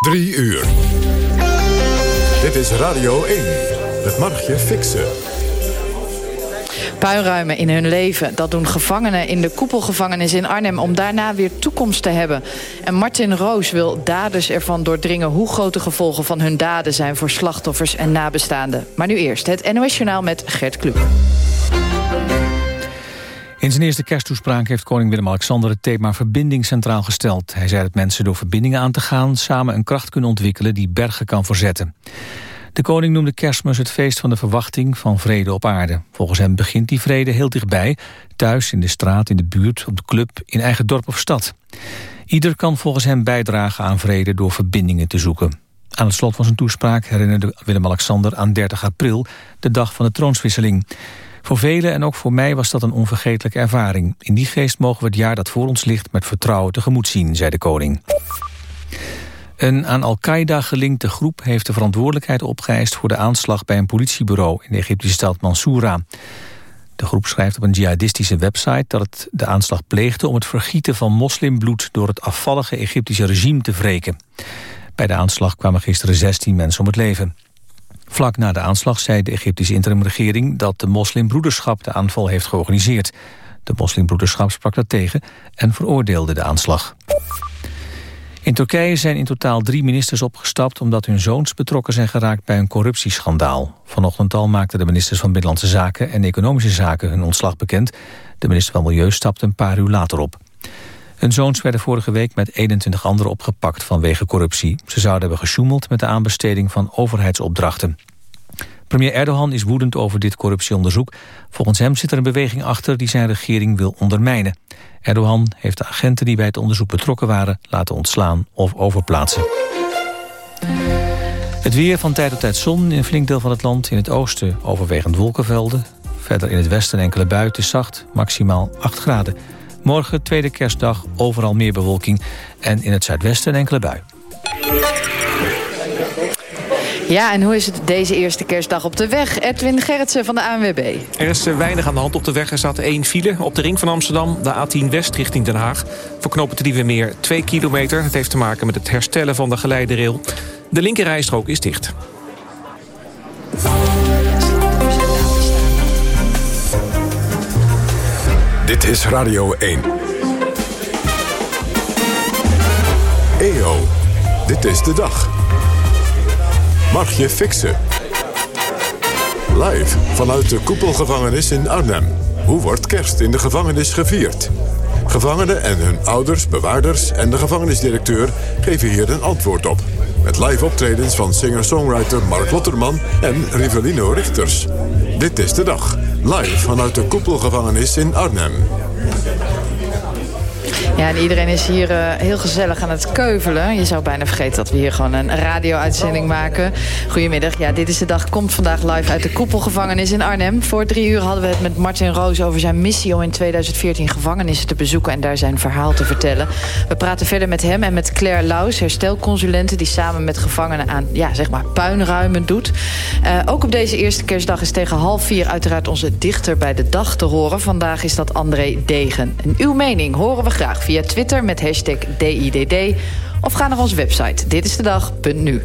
Drie uur. Dit is Radio 1 met Margje Fixen. Puinruimen in hun leven. Dat doen gevangenen in de koepelgevangenis in Arnhem... om daarna weer toekomst te hebben. En Martin Roos wil daders ervan doordringen... hoe groot de gevolgen van hun daden zijn voor slachtoffers en nabestaanden. Maar nu eerst het NOS Journaal met Gert Kluk. In zijn eerste kersttoespraak heeft koning Willem-Alexander het thema verbinding centraal gesteld. Hij zei dat mensen door verbindingen aan te gaan samen een kracht kunnen ontwikkelen die bergen kan verzetten. De koning noemde kerstmis het feest van de verwachting van vrede op aarde. Volgens hem begint die vrede heel dichtbij, thuis, in de straat, in de buurt, op de club, in eigen dorp of stad. Ieder kan volgens hem bijdragen aan vrede door verbindingen te zoeken. Aan het slot van zijn toespraak herinnerde Willem-Alexander aan 30 april, de dag van de troonswisseling. Voor velen en ook voor mij was dat een onvergetelijke ervaring. In die geest mogen we het jaar dat voor ons ligt met vertrouwen tegemoet zien, zei de koning. Een aan Al-Qaeda gelinkte groep heeft de verantwoordelijkheid opgeëist... voor de aanslag bij een politiebureau in de Egyptische stad Mansoura. De groep schrijft op een jihadistische website dat het de aanslag pleegde... om het vergieten van moslimbloed door het afvallige Egyptische regime te wreken. Bij de aanslag kwamen gisteren 16 mensen om het leven. Vlak na de aanslag zei de Egyptische interimregering... dat de moslimbroederschap de aanval heeft georganiseerd. De moslimbroederschap sprak dat tegen en veroordeelde de aanslag. In Turkije zijn in totaal drie ministers opgestapt... omdat hun zoons betrokken zijn geraakt bij een corruptieschandaal. Vanochtend al maakten de ministers van Binnenlandse Zaken... en Economische Zaken hun ontslag bekend. De minister van Milieu stapte een paar uur later op. Hun zoons werden vorige week met 21 anderen opgepakt vanwege corruptie. Ze zouden hebben gesjoemeld met de aanbesteding van overheidsopdrachten. Premier Erdogan is woedend over dit corruptieonderzoek. Volgens hem zit er een beweging achter die zijn regering wil ondermijnen. Erdogan heeft de agenten die bij het onderzoek betrokken waren... laten ontslaan of overplaatsen. Het weer van tijd tot tijd zon in een flink deel van het land. In het oosten overwegend wolkenvelden. Verder in het westen enkele buiten zacht, maximaal 8 graden. Morgen, tweede kerstdag, overal meer bewolking. En in het zuidwesten enkele bui. Ja, en hoe is het deze eerste kerstdag op de weg? Edwin Gerritsen van de ANWB. Er is eh, weinig aan de hand op de weg. Er staat één file op de ring van Amsterdam, de A10 West richting Den Haag. Voor knopen meer 2 kilometer. Het heeft te maken met het herstellen van de geleiderrail. De linkerrijstrook is dicht. Dit is Radio 1. EO, dit is de dag. Mag je fixen? Live vanuit de koepelgevangenis in Arnhem. Hoe wordt kerst in de gevangenis gevierd? Gevangenen en hun ouders, bewaarders en de gevangenisdirecteur geven hier een antwoord op. Met live optredens van singer-songwriter Mark Lotterman en Rivelino Richters. Dit is de dag. Live vanuit de koepelgevangenis in Arnhem. Ja, en iedereen is hier uh, heel gezellig aan het keuvelen. Je zou bijna vergeten dat we hier gewoon een radio-uitzending maken. Goedemiddag. Ja, dit is de dag. Komt vandaag live uit de koepelgevangenis in Arnhem. Voor drie uur hadden we het met Martin Roos over zijn missie... om in 2014 gevangenissen te bezoeken en daar zijn verhaal te vertellen. We praten verder met hem en met Claire Laus, herstelconsulente... die samen met gevangenen aan, ja, zeg maar, puinruimen doet. Uh, ook op deze eerste kerstdag is tegen half vier... uiteraard onze dichter bij de dag te horen. Vandaag is dat André Degen. En uw mening horen we graag via Twitter met hashtag DIDD... of ga naar onze website ditistedag.nu.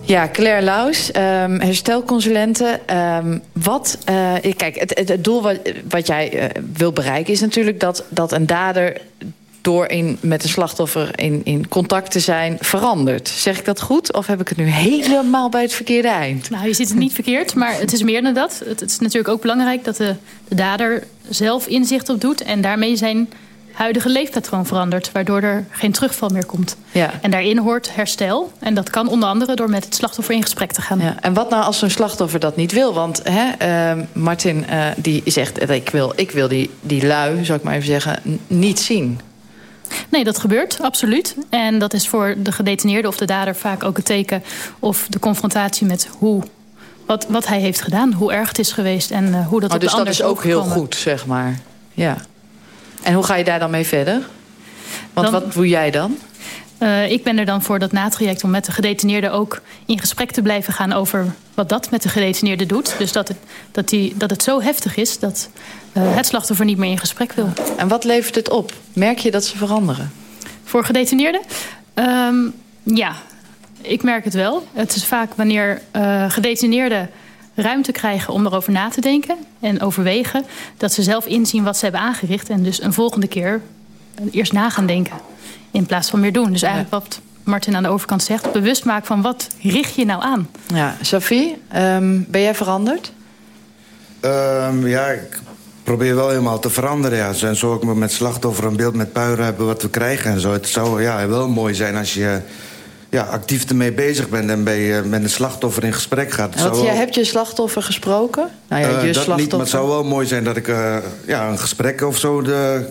Ja, Claire Laus, um, herstelconsulente. Um, wat, uh, kijk, het, het, doel wat, jij uh, wil bereiken is natuurlijk dat, dat een dader door in, met een slachtoffer in, in contact te zijn verandert. Zeg ik dat goed of heb ik het nu helemaal bij het verkeerde eind? Nou, je zit het niet verkeerd, maar het is meer dan dat. Het, is natuurlijk ook belangrijk dat de, de dader zelf inzicht op doet... en daarmee zijn huidige leefpatroon verandert... waardoor er geen terugval meer komt. Ja. En daarin hoort herstel. En dat kan onder andere door met het slachtoffer in gesprek te gaan. Ja. En wat nou als zo'n slachtoffer dat niet wil? Want hè, uh, Martin uh, die zegt, ik wil, ik wil die, die lui, zou ik maar even zeggen, niet zien. Nee, dat gebeurt, absoluut. En dat is voor de gedetineerde of de dader vaak ook het teken... of de confrontatie met hoe, wat, wat hij heeft gedaan, hoe erg het is geweest... en uh, hoe dat oh, op dus de dat is ook heel goed, zeg maar. Ja. En hoe ga je daar dan mee verder? Want dan, wat doe jij dan? Uh, ik ben er dan voor dat na-traject om met de gedetineerde ook in gesprek te blijven gaan over wat dat met de gedetineerde doet. Dus dat het, dat die, dat het zo heftig is dat uh, het slachtoffer niet meer in gesprek wil. En wat levert het op? Merk je dat ze veranderen? Voor gedetineerden? Ehm, ja, ik merk het wel. Het is vaak wanneer uh, gedetineerden ruimte krijgen om erover na te denken en overwegen, dat ze zelf inzien wat ze hebben aangericht en dus een volgende keer eerst na gaan denken in plaats van meer doen. Dus eigenlijk wat Martin aan de overkant zegt, bewust maken van wat richt je nou aan? Ja, Sophie, ehm, ben jij veranderd? Um, ja, ik probeer wel helemaal te veranderen. Ja. En zo ook met slachtoffer een beeld met puiren hebben wat we krijgen en zo. Het zou ja, wel mooi zijn als je ja, actief ermee bezig bent en bij, uh, met een slachtoffer in gesprek gaat. Want jij hebt je slachtoffer gesproken? Nou ja, je uh, dat slachtoffer. Niet, maar het zou wel mooi zijn dat ik uh, ja, een gesprek of zo de,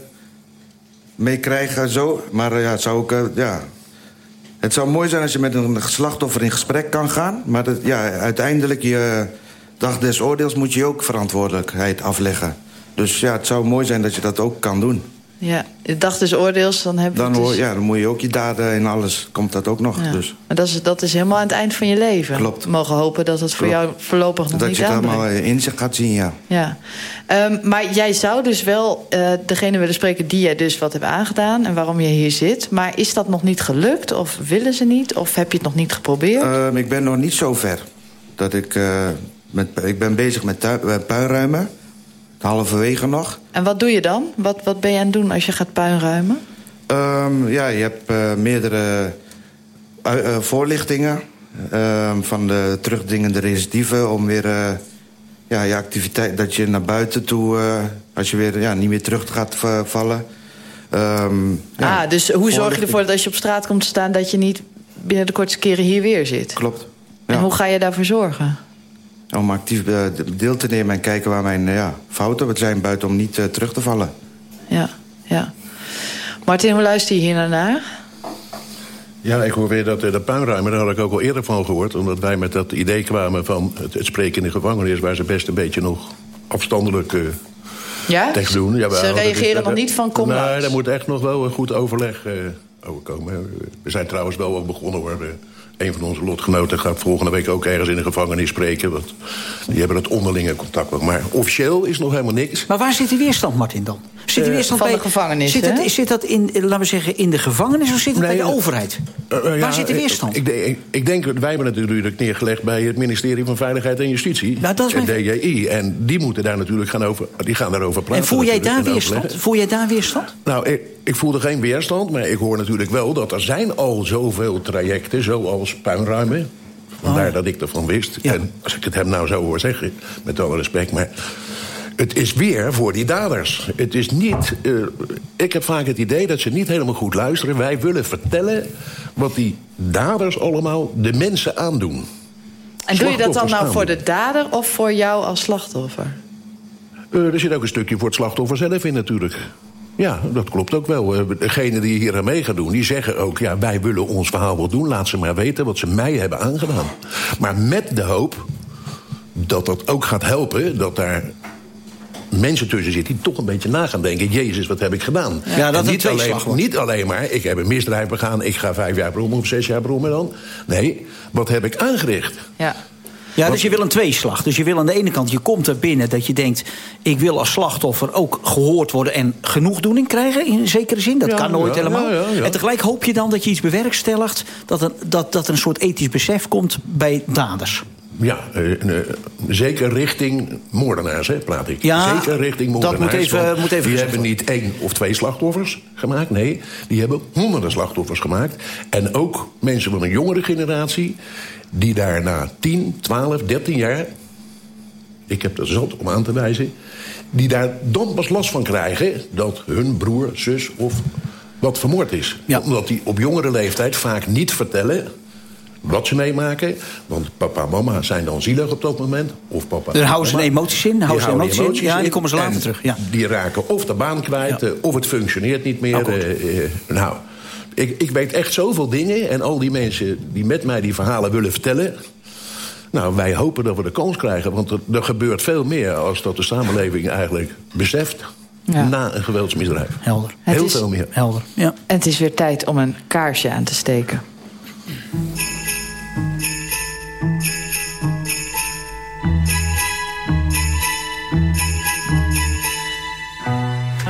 mee krijg. Zo. Maar ja, het zou ook... ja, het zou mooi zijn als je met een slachtoffer in gesprek kan gaan. Maar dat, ja, uiteindelijk, je dag des oordeels moet je ook verantwoordelijkheid afleggen. Dus ja, het zou mooi zijn dat je dat ook kan doen. Ja, de dag des oordeels, dan heb je dan, dus... Ja, dan moet je ook je daden en alles, komt dat ook nog. Ja. Dus. Maar dat is, dat is helemaal aan het eind van je leven. Klopt. We mogen hopen dat het voor jou voorlopig nog dat niet Dat je het allemaal in zich gaat zien, ja. ja. Um, maar jij zou dus wel uh, degene willen spreken die jij dus wat hebt aangedaan... en waarom je hier zit. Maar is dat nog niet gelukt? Of willen ze niet? Of heb je het nog niet geprobeerd? Um, ik ben nog niet zo ver. Dat ik, uh, met, ik ben bezig met puinruimen halverwege nog. En wat doe je dan? Wat, wat ben je aan het doen als je gaat puinruimen? Um, ja, je hebt uh, meerdere uh, voorlichtingen... Uh, van de terugdingende recidieven om weer ja, je activiteit... dat je naar buiten toe, als je weer ja, niet meer terug gaat vallen. Um, ja, ah, dus hoe zorg je ervoor dat als je op straat komt te staan... dat je niet binnen de kortste keren hier weer zit? Klopt. Ja. En hoe ga je daarvoor zorgen? Om actief eh, deel te nemen en kijken waar mijn ja, fouten zijn... buiten om niet uh, terug te vallen. Ja, ja. Martin, hoe luister je hier naar? Ja, ik hoor weer dat de puinruimer, daar had ik ook al eerder van gehoord... omdat wij met dat idee kwamen van het, het spreken in de gevangenis... waar ze best een beetje nog afstandelijk uh, ja? tegen doen. Ja, ze reageren dus, nog niet van kom Nee, daar moet echt nog wel een goed overleg uh, over komen. We zijn trouwens wel al begonnen hoor een van onze lotgenoten gaat volgende week ook ergens in de gevangenis spreken. Want die hebben het onderlinge contact. Maar officieel is nog helemaal niks. Maar waar zit die weerstand, Martin, dan? Zit die weerstand uh, van bij, de gevangenis, zit, het, zit dat in, laten we zeggen, in de gevangenis of zit het nee, bij de overheid? Uh, uh, waar ja, zit die weerstand? Ik, ik, ik, denk, wij hebben het natuurlijk neergelegd bij het ministerie van Veiligheid en Justitie. Nou, dat is mijn... DJI. En die moeten daar natuurlijk gaan over, die gaan daarover praten. En voel jij daar weerstand? Voel jij daar weerstand? Nou, ik, ik voelde geen weerstand, maar ik hoor natuurlijk wel dat er zijn al zoveel trajecten, zoals puinruimen. Vandaar oh. dat ik ervan wist. Ja. En als ik het hem nou zo hoor zeggen, met alle respect, maar het is weer voor die daders. Het is niet... Uh, ik heb vaak het idee dat ze niet helemaal goed luisteren. Wij willen vertellen wat die daders allemaal de mensen aandoen. En doe je dat dan nou voor de dader of voor jou als slachtoffer? Uh, er zit ook een stukje voor het slachtoffer zelf in natuurlijk. Ja, dat klopt ook wel. Eh, degenen die hier aan mee gaan doen, die zeggen ook... ja, wij willen ons verhaal wel doen, laat ze maar weten wat ze mij hebben aangedaan. Maar met de hoop dat dat ook gaat helpen... dat daar mensen tussen zitten die toch een beetje na gaan denken... Jezus, wat heb ik gedaan? Ja, dat niet, alleen, niet alleen maar, ik heb een misdrijf begaan... ik ga vijf jaar beroemen of zes jaar beroemen dan. Nee, wat heb ik aangericht? Ja. Ja, dus je wil een tweeslag. Dus je wil aan de ene kant, je komt er binnen dat je denkt... ik wil als slachtoffer ook gehoord worden en genoegdoening krijgen... in zekere zin, dat kan nooit helemaal. en tegelijk hoop je dan dat je iets bewerkstelligt... Dat er, dat, dat er een soort ethisch besef komt bij daders. Ja, uh, uh, zeker richting moordenaars, hè, praat ik. Ja, zeker richting moordenaars. Dat moet even, moet even die hebben niet één of twee slachtoffers gemaakt. Nee, die hebben honderden slachtoffers gemaakt. En ook mensen van een jongere generatie... die daar na 10, 12, 13 jaar... ik heb er zat om aan te wijzen... die daar dan pas last van krijgen... dat hun broer, zus of wat vermoord is. Ja. Omdat die op jongere leeftijd vaak niet vertellen wat ze meemaken. Want papa en mama zijn dan zielig op dat moment. Of papa Daar houden ze emoties in. Houden ze emoties, emoties in. Ja, die komen ze later terug. Ja. Die raken of de baan kwijt, ja. of het functioneert niet meer. Uh, uh, nou, ik, ik weet echt zoveel dingen. En al die mensen die met mij die verhalen willen vertellen... Nou, wij hopen dat we de kans krijgen. Want er, er gebeurt veel meer als dat de samenleving eigenlijk beseft... Ja. na een geweldsmisdrijf. Helder. Heel is, veel meer. Helder, ja. En het is weer tijd om een kaarsje aan te steken.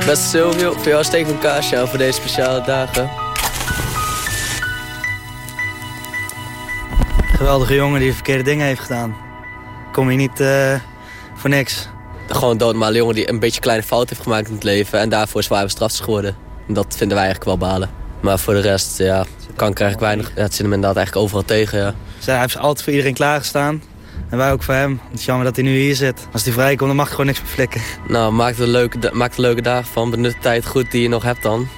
Beste Silvio, voor jou steek ik een kaarsje aan voor deze speciale dagen. Geweldige jongen die verkeerde dingen heeft gedaan. Kom je niet uh, voor niks. Gewoon een doodnormale jongen die een beetje kleine fout heeft gemaakt in het leven... en daarvoor zwaar bestraft is geworden. En dat vinden wij eigenlijk wel balen. Maar voor de rest, ja, kan krijg ik weinig. Ja, het zit hem inderdaad eigenlijk overal tegen, ja. hij heeft altijd voor iedereen klaargestaan. En wij ook voor hem. Het is jammer dat hij nu hier zit. Als hij vrijkomt, dan mag hij gewoon niks meer flikken. Nou, maak er, leuke, maak er leuke dagen van. Benut de tijd goed die je nog hebt dan.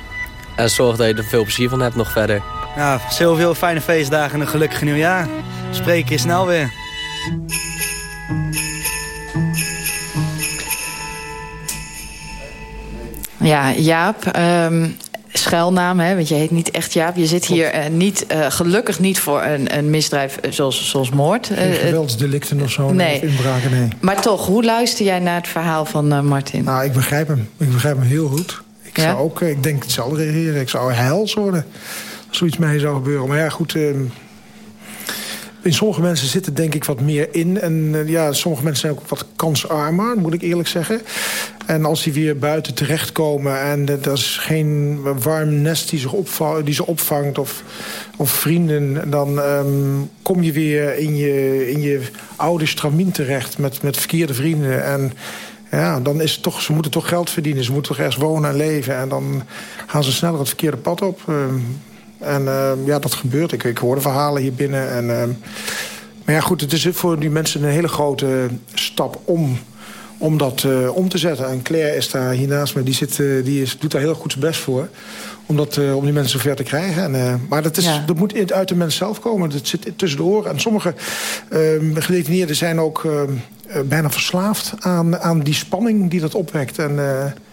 En zorg dat je er veel plezier van hebt nog verder. Ja, zoveel fijne feestdagen en een gelukkig nieuwjaar. Spreek je snel weer. Ja, Jaap, um, schuilnaam, hè, want je heet niet echt Jaap. Je zit hier uh, niet, uh, gelukkig niet voor een, een misdrijf zoals, zoals moord. Uh, geweldsdelicten of zo, nee. Of inbraken, nee. Maar toch, hoe luister jij naar het verhaal van Martin? Nou, ik begrijp hem. Ik begrijp hem heel goed. Ik zou ook, ik denk hetzelfde reageren. Ik zou heils worden zoiets mij zou gebeuren. Maar ja, goed... Ehm, in sommige mensen zit er denk ik wat meer in. En uh, ja, sommige mensen zijn ook wat kansarmer, moet ik eerlijk zeggen. En als die weer buiten terechtkomen en er is geen warm nest die, zich die ze opvangt of, of vrienden... dan um, kom je weer in je, in je oude stramien terecht met, met verkeerde vrienden. En ja, dan is het toch, ze moeten toch geld verdienen. Ze moeten toch ergens wonen en leven. En dan gaan ze sneller het verkeerde pad op. Um, en uh, ja, dat gebeurt. Ik, ik hoor de verhalen hier binnen. En, uh, maar ja, goed, het is voor die mensen een hele grote stap om, om dat uh, om te zetten. En Claire is daar hier naast me. Die, zit, die is, doet daar heel goed zijn best voor. Om, dat, om die mensen zover te krijgen. En, maar dat, is, ja. dat moet uit de mens zelf komen. Dat zit tussen de oren. En sommige ehm, gedetineerden zijn ook ehm, bijna verslaafd aan, aan die spanning die dat opwekt. En,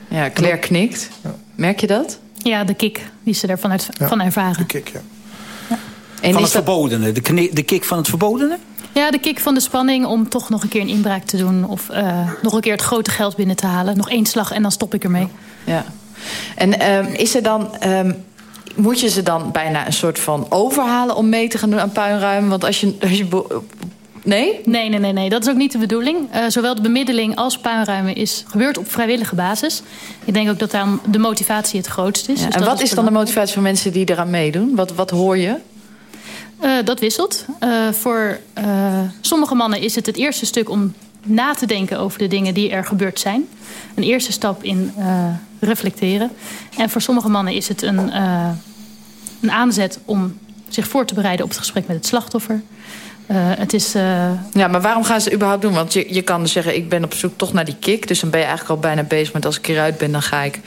ja, Claire knikt. Ja. Merk je dat? Ja, de kick die ze ervan uit, van ervaren. De kick, ja. ja. En van het dat... verbodene, de, de kick van het verbodene? Ja, de kick van de spanning om toch nog een keer een inbraak te doen... of uh, nog een keer het grote geld binnen te halen. Nog één slag en dan stop ik ermee. Ja. En um, is er dan... Um, moet je ze dan bijna een soort van overhalen om mee te gaan doen aan puinruimen? Want als je, als je Nee? Nee, nee, nee, nee. Dat is ook niet de bedoeling. Uh, zowel de bemiddeling als puinruimen is, gebeurt op vrijwillige basis. Ik denk ook dat dan de motivatie het grootst is. Ja, dus en wat is, is dan de motivatie van mensen die eraan meedoen? Wat, wat hoor je? Uh, dat wisselt. Uh, voor sommige mannen is het het eerste stuk om na te denken over de dingen die er gebeurd zijn. Een eerste stap in reflecteren. En voor sommige mannen is het een, een aanzet om zich voor te bereiden op het gesprek met het slachtoffer. Uh, het is, uh... Ja, maar waarom gaan ze het überhaupt doen? Want je, je kan dus zeggen, ik ben op zoek toch naar die kick. Dus dan ben je eigenlijk al bijna bezig met als ik eruit ben, dan ga ik...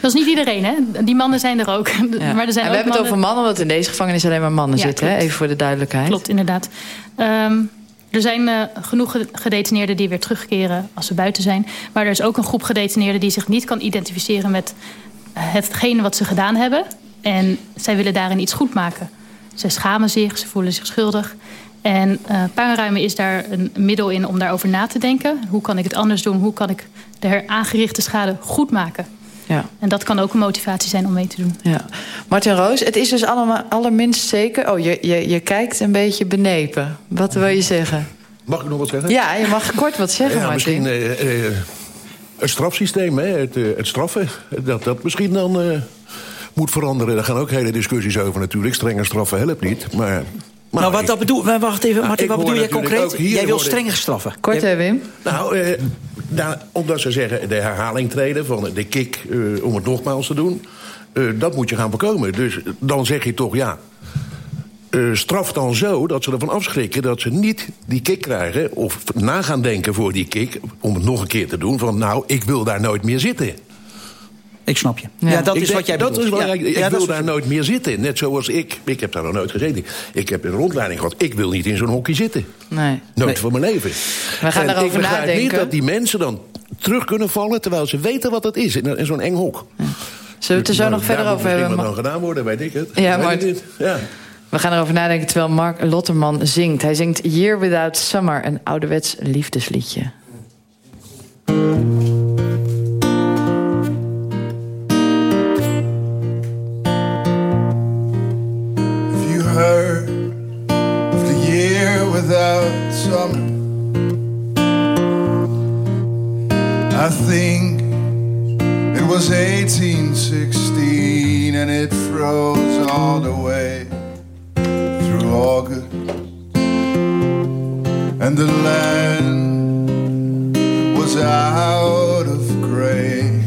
Dat is niet iedereen, hè? Die mannen zijn er ook. Ja. Maar er zijn en we hebben het over mannen, want in deze gevangenis alleen maar mannen ja, zitten. Hè? Even voor de duidelijkheid. Klopt, inderdaad. Um, er zijn uh, genoeg gedetineerden die weer terugkeren als ze buiten zijn. Maar er is ook een groep gedetineerden die zich niet kan identificeren met hetgene wat ze gedaan hebben. En zij willen daarin iets goed maken. Zij schamen zich, ze voelen zich schuldig. En uh, puinruimen is daar een middel in om daarover na te denken. Hoe kan ik het anders doen? Hoe kan ik de aangerichte schade goed maken? Ja. En dat kan ook een motivatie zijn om mee te doen. Ja. Martin Roos, het is dus allemaal allerminst zeker... Oh, je, je, je kijkt een beetje benepen. Wat wil je zeggen? Mag ik nog wat zeggen? Ja, je mag kort wat zeggen, ja, Martin. Misschien uh, uh, het strafsysteem, hè, het, het straffen. Dat dat misschien dan moet veranderen. Daar gaan ook hele discussies over natuurlijk. Strenge straffen helpt niet, maar maar nou, wat dat bedoel, wacht even, nou, Martin, wat bedoel jij concreet? Jij wil strenger straffen. Kort, hè, Wim? Nou, eh, nou, omdat ze zeggen de herhaling treden van de kick uh, om het nogmaals te doen... Uh, dat moet je gaan voorkomen. Dus dan zeg je toch, ja... Uh, straf dan zo dat ze ervan afschrikken dat ze niet die kick krijgen... of na gaan denken voor die kick, om het nog een keer te doen... van nou, ik wil daar nooit meer zitten. Ik snap je. Ja, dat is wat jij bedoelt. Dat is belangrijk. ik wil daar nooit meer zitten. Net zoals ik. Ik heb daar nog nooit gezeten. Ik heb een rondleiding gehad. Ik wil niet in zo'n hokje zitten. Nee. Nooit nee. voor mijn leven. We gaan en daarover nadenken. Ik begrijp niet dat die mensen dan terug kunnen vallen... terwijl ze weten wat het is in, zo'n eng hok. Ja. Zullen we het er zo nog verder over hebben? Wat dan gedaan worden, weet ik het. Ja, maar... Ja. We gaan erover nadenken terwijl Mark Lotterman zingt. Hij zingt Year Without Summer, een ouderwets liefdesliedje. I think it was 1816 and it froze all the way through August and the land was out of gray.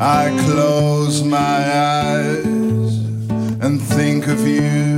I close my eyes and think of you.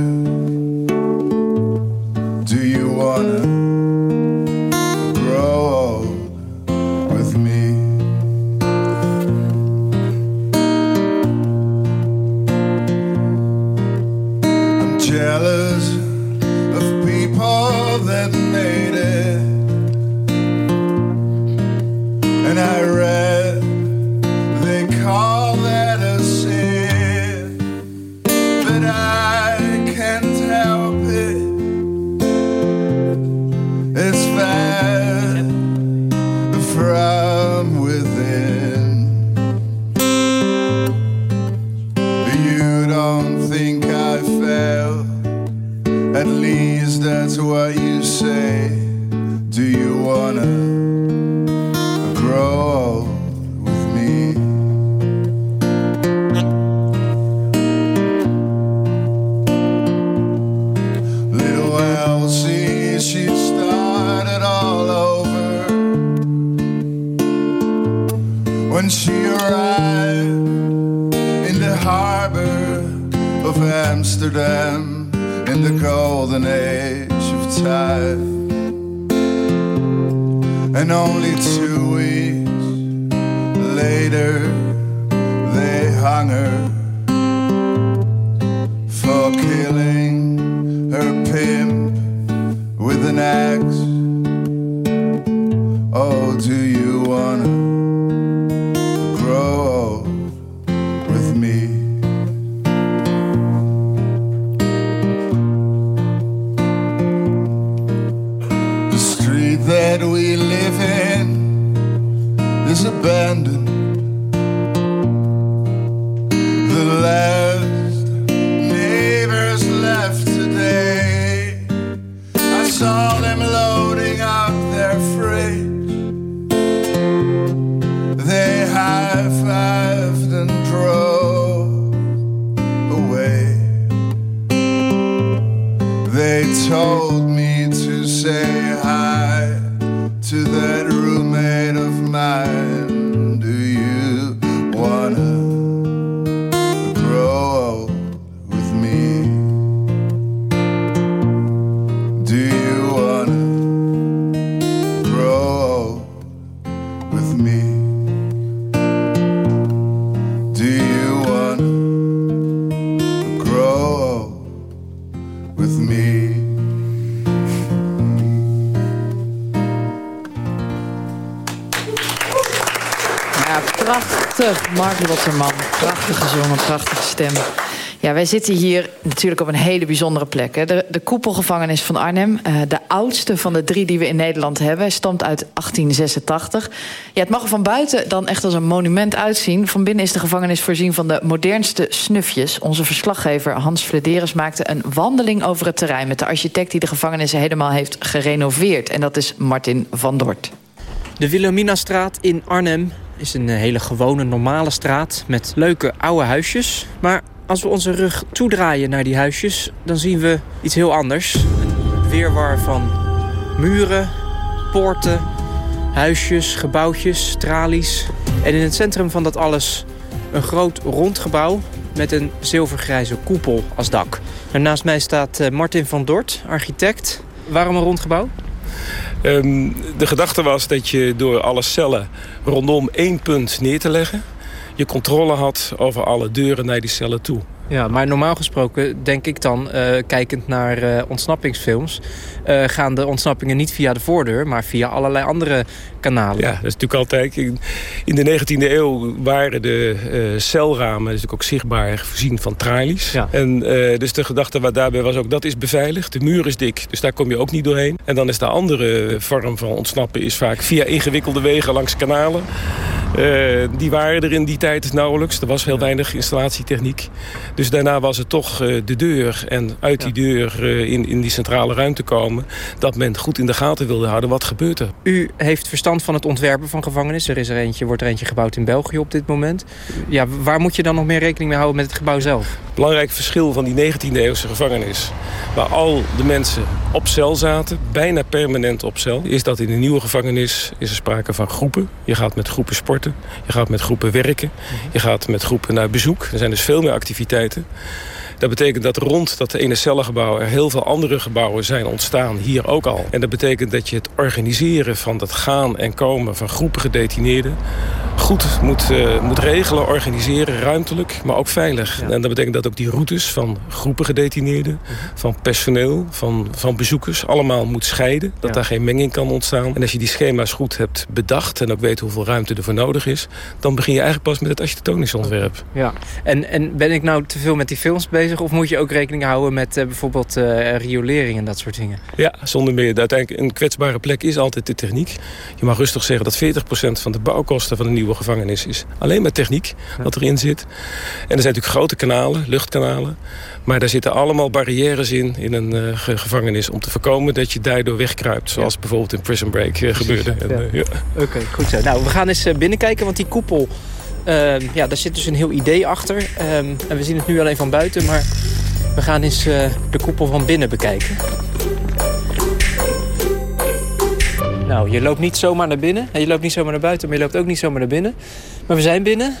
bags. Ja, wij zitten hier natuurlijk op een hele bijzondere plek. Hè. De, de koepelgevangenis van Arnhem. eh, de oudste van de drie die we in Nederland hebben. Stamt uit 1886. Ja, het mag er van buiten dan echt als een monument uitzien. Van binnen is de gevangenis voorzien van de modernste snufjes. Onze verslaggever Hans Flederis maakte een wandeling over het terrein... met de architect die de gevangenis helemaal heeft gerenoveerd. En dat is Martin van Dort. De Wilhelminastraat in Arnhem is een eh, hele gewone, normale straat met leuke oude huisjes. Maar als we onze rug toedraaien naar die huisjes, dan zien we iets heel anders. Een weerwar van muren, poorten, huisjes, gebouwtjes, tralies. En in het centrum van dat alles een groot rond gebouw met een zilvergrijze koepel als dak. En naast mij staat eh, Martin van Dort, architect. Waarom een rond gebouw? Ehm, de gedachte was dat je door alle cellen rondom één punt neer te leggen... je controle had over alle deuren naar die cellen toe. Ja, maar normaal gesproken denk ik dan, eh, kijkend naar eh, ontsnappingsfilms... eh, gaan de ontsnappingen niet via de voordeur, maar via allerlei andere kanalen. Ja, dat is natuurlijk altijd... In, in de 19e eeuw waren de celramen dus ook zichtbaar voorzien van tralies. Ja. En dus de gedachte wat daarbij was ook, dat is beveiligd. De muur is dik, dus daar kom je ook niet doorheen. En dan is de andere vorm van ontsnappen is vaak via ingewikkelde wegen langs kanalen. Uh, die waren er in die tijd nauwelijks. Er was heel weinig installatietechniek. Dus daarna was het toch uh, de deur en uit die deur uh, in, in die centrale ruimte komen... dat men goed in de gaten wilde houden wat gebeurt er. U heeft verstand van het ontwerpen van gevangenissen. Er is er eentje, wordt er eentje gebouwd in België op dit moment. Ja, waar moet je dan nog meer rekening mee houden met het gebouw zelf? Belangrijk verschil van die 19e-eeuwse gevangenis... waar al de mensen op cel zaten, bijna permanent op cel... is dat in de nieuwe gevangenis is er sprake van groepen. Je gaat met groepen sporten, je gaat met groepen werken... je gaat met groepen naar bezoek. Er zijn dus veel meer activiteiten. Dat betekent dat rond dat ene cellengebouw er heel veel andere gebouwen zijn ontstaan. Hier ook al. En dat betekent dat je het organiseren van het gaan en komen van groepen gedetineerden goed moet, uh, moet regelen, organiseren, ruimtelijk, maar ook veilig. En dat betekent dat ook die routes van groepen gedetineerden, van personeel, van, van bezoekers, allemaal moet scheiden. Dat daar geen menging kan ontstaan. En als je die schema's goed hebt bedacht en ook weet hoeveel ruimte er voor nodig is, dan begin je eigenlijk pas met het architectonisch ontwerp. Ja. En, en ben ik nou te veel met die films bezig of moet je ook rekening houden met uh, bijvoorbeeld uh, riolering en dat soort dingen? Ja, zonder meer. Uiteindelijk een kwetsbare plek is altijd de techniek. Je mag rustig zeggen dat 40% van de bouwkosten van een nieuwe gevangenis is. Alleen maar techniek wat erin zit. En er zijn natuurlijk grote kanalen, luchtkanalen. Maar daar zitten allemaal barrières in, in een uh, gevangenis... om te voorkomen dat je daardoor wegkruipt. Zoals ja. bijvoorbeeld in Prison Break gebeurde. Ja. Ja. Oké, okay, goed zo. Nou, we gaan eens binnenkijken, want die koepel... ja, daar zit dus een heel idee achter. Um, en we zien het nu alleen van buiten, maar we gaan eens de koepel van binnen bekijken. Nou, je loopt niet zomaar naar binnen. En je loopt niet zomaar naar buiten, maar je loopt ook niet zomaar naar binnen. Maar we zijn binnen.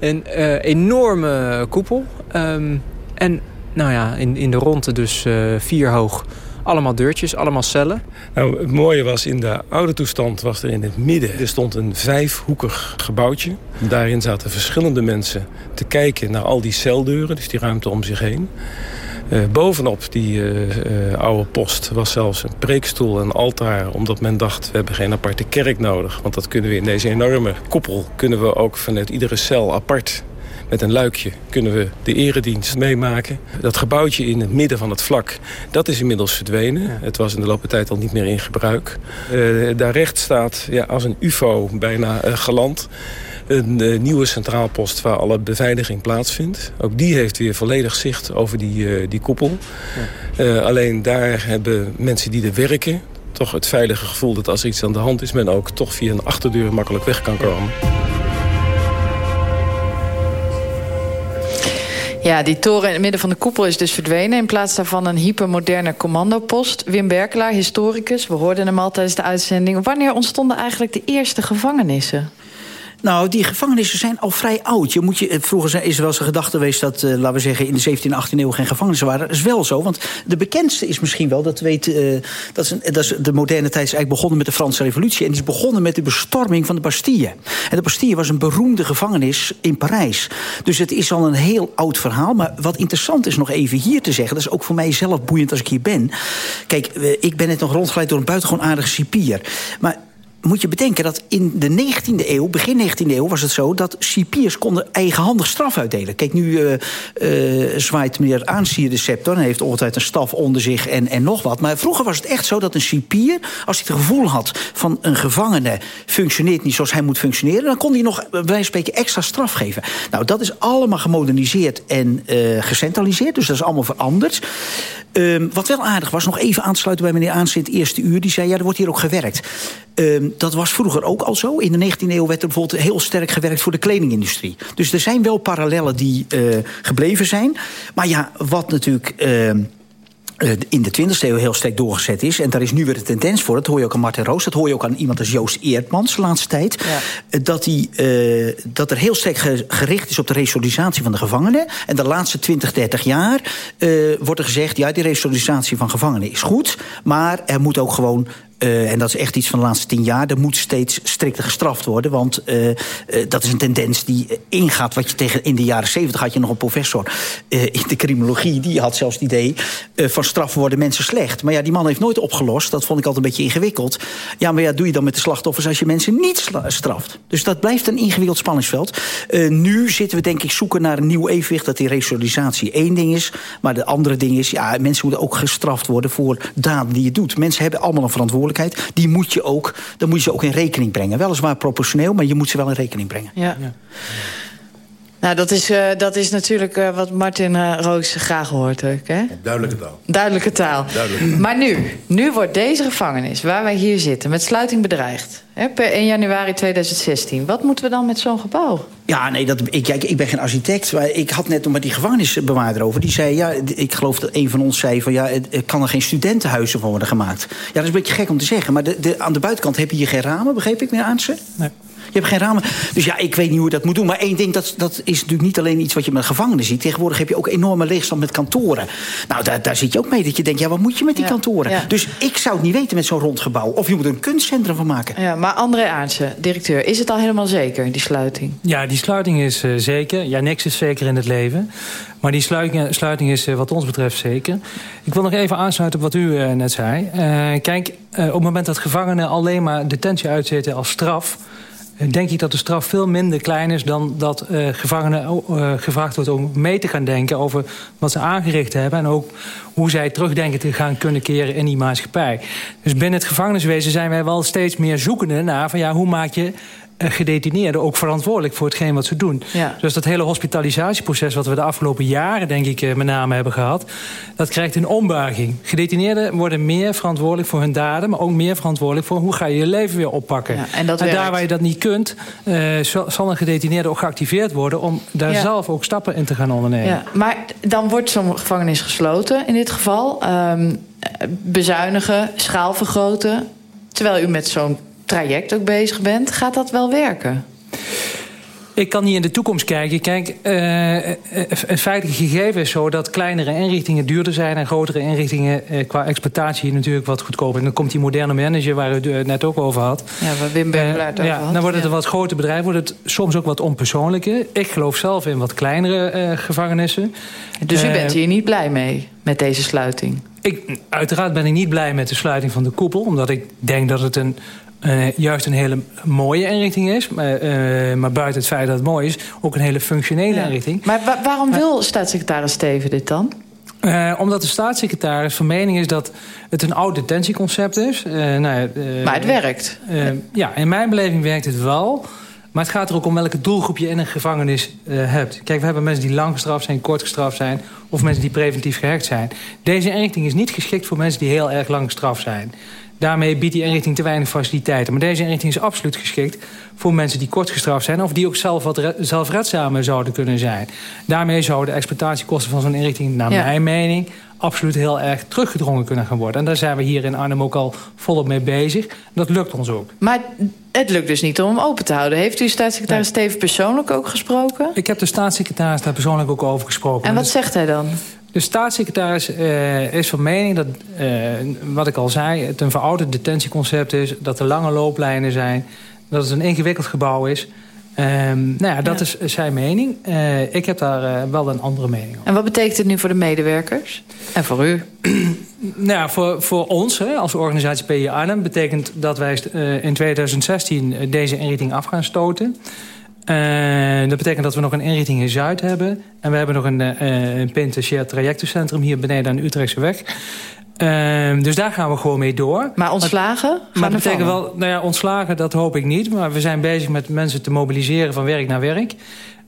Een uh, enorme koepel. Um, en nou ja, in, in de ronde dus uh, vier hoog. Allemaal deurtjes, allemaal cellen. Nou, het mooie was, in de oude toestand was er in het midden... er stond een vijfhoekig gebouwtje. Daarin zaten verschillende mensen te kijken naar al die celdeuren. Dus die ruimte om zich heen. Uh, bovenop die uh, uh, oude post was zelfs een preekstoel en altaar... omdat men dacht, we hebben geen aparte kerk nodig. Want dat kunnen we in deze enorme koepel... kunnen we ook vanuit iedere cel apart met een luikje kunnen we de eredienst meemaken. Dat gebouwtje in het midden van het vlak, dat is inmiddels verdwenen. Het was in de loop der tijd al niet meer in gebruik. Uh, daar rechts staat ja, als een ufo bijna uh, geland een uh, nieuwe centraalpost waar alle beveiliging plaatsvindt. Ook die heeft weer volledig zicht over die, uh, die koepel. Ja. Uh, alleen daar hebben mensen die er werken toch het veilige gevoel dat als er iets aan de hand is... men ook toch via een achterdeur makkelijk weg kan komen. Ja, die toren in het midden van de koepel is dus verdwenen. In plaats daarvan een hypermoderne commandopost. Wim Berkelaar, historicus, we hoorden hem al tijdens de uitzending. Wanneer ontstonden eigenlijk de eerste gevangenissen? Nou, die gevangenissen zijn al vrij oud. Je moet je, vroeger is er wel eens een gedachte geweest dat, uh, laten we zeggen, in de 17e, 18e eeuw geen gevangenissen waren. Dat is wel zo, want de bekendste is misschien wel, dat weet, uh, dat, is een, dat is de moderne tijd is eigenlijk begonnen met de Franse Revolutie. En die is begonnen met de bestorming van de Bastille. En de Bastille was een beroemde gevangenis in Parijs. Dus het is al een heel oud verhaal. Maar wat interessant is nog even hier te zeggen, dat is ook voor mij zelf boeiend als ik hier ben. Kijk, uh, ik ben net nog rondgeleid door een buitengewoon aardige cipier. Maar moet je bedenken dat in de 19e eeuw, begin 19e eeuw, was het zo dat cipiers konden eigenhandig straf uitdelen. Kijk, nu uh, uh, zwaait meneer Aansier de scepter en heeft altijd een staf onder zich en, en nog wat. Maar vroeger was het echt zo dat een cipier, als hij het gevoel had van een gevangene functioneert niet zoals hij moet functioneren, dan kon hij nog bij van spreken extra straf geven. Nou, dat is allemaal gemoderniseerd en gecentraliseerd, dus dat is allemaal veranderd. Um, wat wel aardig was, nog even aansluiten bij meneer Aansier het eerste uur, die zei ja, er wordt hier ook gewerkt. Um, dat was vroeger ook al zo. In de 19e eeuw werd er bijvoorbeeld heel sterk gewerkt voor de kledingindustrie. Dus er zijn wel parallellen die uh, gebleven zijn. Maar ja, wat natuurlijk... Uh, in de 20e eeuw heel sterk doorgezet is. En daar is nu weer de tendens voor. Dat hoor je ook aan Martin Roos. Dat hoor je ook aan iemand als Joost Eertmans de laatste tijd. Ja. Dat, die, uh, dat er heel sterk gericht is op de resocialisatie van de gevangenen. En de laatste 20, 30 jaar uh, wordt er gezegd... ja, die resocialisatie van gevangenen is goed. Maar er moet ook gewoon Uh, en dat is echt iets van de laatste tien jaar. Er moet steeds strikter gestraft worden. Want uh, uh, dat is een tendens die ingaat. Wat je tegen in de jaren zeventig had je nog een professor in de criminologie. Die had zelfs het idee van straffen worden mensen slecht. Maar ja, die man heeft nooit opgelost. Dat vond ik altijd een beetje ingewikkeld. Ja, maar ja, doe je dan met de slachtoffers als je mensen niet straft? Dus dat blijft een ingewikkeld spanningsveld. nu zitten we denk ik zoeken naar een nieuw evenwicht. Dat die resocialisatie één ding is. Maar de andere ding is, ja, mensen moeten ook gestraft worden voor daden die je doet. Mensen hebben allemaal een verantwoordelijkheid verantwoordelijkheid. Die moet je ook, dan moet je ze ook in rekening brengen. Weliswaar proportioneel, maar je moet ze wel in rekening brengen. ja. ja. Nou, dat is, uh, dat is natuurlijk uh, wat Martin uh, Roos graag hoort. Hè? Duidelijke taal. Duidelijke taal. Duidelijke. Maar nu, nu wordt deze gevangenis waar wij hier zitten... met sluiting bedreigd. Hè, per 1 januari 2016. Wat moeten we dan met zo'n gebouw? Ja, nee, dat, ik, ik, ik ben geen architect. Maar ik had net nog met die gevangenisbewaarder over. Die zei, ja, ik geloof dat een van ons zei... van ja, er kan er geen studentenhuizen van worden gemaakt. Ja, dat is een beetje gek om te zeggen. Maar de, de, aan de buitenkant heb je hier geen ramen, begreep ik, meneer Aanse? Nee. Je hebt geen ramen. Dus ja, ik weet niet hoe je dat moet doen. Maar één ding, dat, dat is natuurlijk niet alleen iets wat je met gevangenen ziet. Tegenwoordig heb je ook enorme leegstand met kantoren. Nou, daar, daar zit je ook mee dat je denkt, ja, wat moet je met die ja, kantoren? Ja. Dus ik zou het niet weten met zo'n rondgebouw. Of je moet er een kunstcentrum van maken. Ja, maar André Aartsen, directeur, is het al helemaal zeker, die sluiting? Ja, die sluiting is uh, zeker. Ja, niks is zeker in het leven. Maar die sluiting, sluiting is uh, wat ons betreft zeker. Ik wil nog even aansluiten op wat u uh, net zei. kijk, op het moment dat gevangenen alleen maar detentie uitzitten als straf denk ik dat de straf veel minder klein is... dan dat uh, gevangenen uh, gevraagd wordt om mee te gaan denken... over wat ze aangericht hebben... en ook hoe zij terugdenken te gaan kunnen keren in die maatschappij. Dus binnen het gevangeniswezen zijn wij wel steeds meer zoekende naar... van ja, hoe maak je gedetineerden ook verantwoordelijk voor hetgeen wat ze doen. Ja. Dus dat hele hospitalisatieproces wat we de afgelopen jaren denk ik met name hebben gehad, dat krijgt een ombuiging. Gedetineerden worden meer verantwoordelijk voor hun daden, maar ook meer verantwoordelijk voor hoe ga je je leven weer oppakken. Ja, en, daar waar je dat niet kunt, uh, zal een gedetineerde ook geactiveerd worden om daar ja. zelf ook stappen in te gaan ondernemen. Ja, maar dan wordt zo'n gevangenis gesloten in dit geval. Um, bezuinigen, schaal vergroten. Terwijl u met zo'n traject ook bezig bent. Gaat dat wel werken? Ik kan niet in de toekomst kijken. Kijk, uh, het feitelijke gegeven is zo dat kleinere inrichtingen duurder zijn... en grotere inrichtingen uh, qua exploitatie natuurlijk wat goedkoper. En dan komt die moderne manager waar u het net ook over had. Ja, waar Wim Bergelaar over ja, Dan wordt het een wat groter bedrijf, wordt het soms ook wat onpersoonlijker. Ik geloof zelf in wat kleinere gevangenissen. Dus u bent hier niet blij mee, met deze sluiting? Ik, uiteraard ben ik niet blij met de sluiting van de koepel... omdat ik denk dat het een uh, juist een hele mooie inrichting is. Maar, uh, maar, buiten het feit dat het mooi is, ook een hele functionele ja. inrichting. Maar wa waarom wil staatssecretaris Steven dit dan? omdat de staatssecretaris van mening is dat het een oud detentieconcept is. nou, maar het werkt. ja, in mijn beleving werkt het wel. Maar het gaat er ook om welke doelgroep je in een gevangenis hebt. Kijk, we hebben mensen die lang gestraft zijn, kort gestraft zijn... of mensen die preventief gehekt zijn. Deze inrichting is niet geschikt voor mensen die heel erg lang gestraft zijn. Daarmee biedt die inrichting te weinig faciliteiten. Maar deze inrichting is absoluut geschikt voor mensen die kort gestraft zijn... of die ook zelf wat zelfredzamer zouden kunnen zijn. Daarmee zouden de exploitatiekosten van zo'n inrichting... naar ja. mijn mening absoluut heel erg teruggedrongen kunnen gaan worden. En daar zijn we hier in Arnhem ook al volop mee bezig. Dat lukt ons ook. Maar het lukt dus niet om hem open te houden. Heeft u staatssecretaris. Steven persoonlijk ook gesproken? Ik heb de staatssecretaris daar persoonlijk ook over gesproken. En wat zegt hij dan? De staatssecretaris uh, is van mening dat, uh, wat ik al zei... het een verouderd detentieconcept is, dat er lange looplijnen zijn... dat het een ingewikkeld gebouw is. Um, nou ja, dat ja. is zijn mening. Uh, ik heb daar wel een andere mening over. En wat betekent het nu voor de medewerkers? En voor u? nou ja, voor, voor ons hè, als organisatie PI Arnhem... betekent dat wij in 2016 deze inrichting af gaan stoten... Uh, dat betekent dat we nog een inrichting in Zuid hebben. En we hebben nog een, uh, een Trajectencentrum hier beneden aan de Utrechtse weg. Uh, dus daar gaan we gewoon mee door. Maar ontslagen? Maar, maar dat betekent wel, nou ja, ontslagen, dat hoop ik niet. Maar we zijn bezig met mensen te mobiliseren van werk naar werk.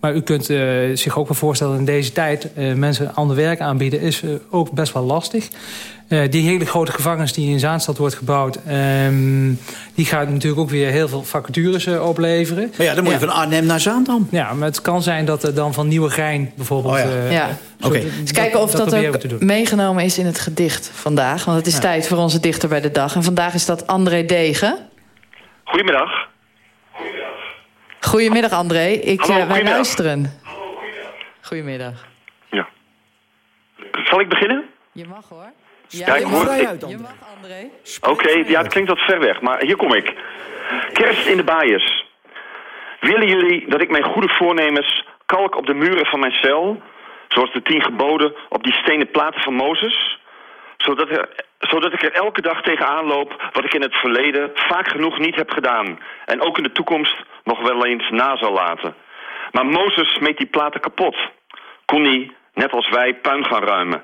Maar u kunt uh, zich ook wel voorstellen in deze tijd... Uh, mensen ander werk aanbieden is ook best wel lastig. Die hele grote gevangenis die in Zaanstad wordt gebouwd... Um, die gaat natuurlijk ook weer heel veel vacatures opleveren. Maar ja, dan moet je van Arnhem naar Zaandam. Ja, maar het kan zijn dat er dan van Nieuwegein bijvoorbeeld... Oh ja. ja. Oké. Okay. Dus kijken of dat, dat ook meegenomen is in het gedicht vandaag. Want het is ja. tijd voor onze dichter bij de dag. En vandaag is dat André Degen. Goedemiddag. Goedemiddag André, ik, Hallo, uh, wij luisteren. Goedemiddag. Ja. Zal ik beginnen? Je mag hoor. Ja, ik, je mag André. Oké, okay, ja, het klinkt wat ver weg, maar hier kom ik. Kerst in de baaiers. Willen jullie dat ik mijn goede voornemens kalk op de muren van mijn cel... zoals de tien geboden op die stenen platen van Mozes... zodat, er, zodat ik er elke dag tegenaan loop wat ik in het verleden vaak genoeg niet heb gedaan... en ook in de toekomst nog wel eens na zal laten. Maar Mozes smeet die platen kapot. Kon hij, net als wij, puin gaan ruimen.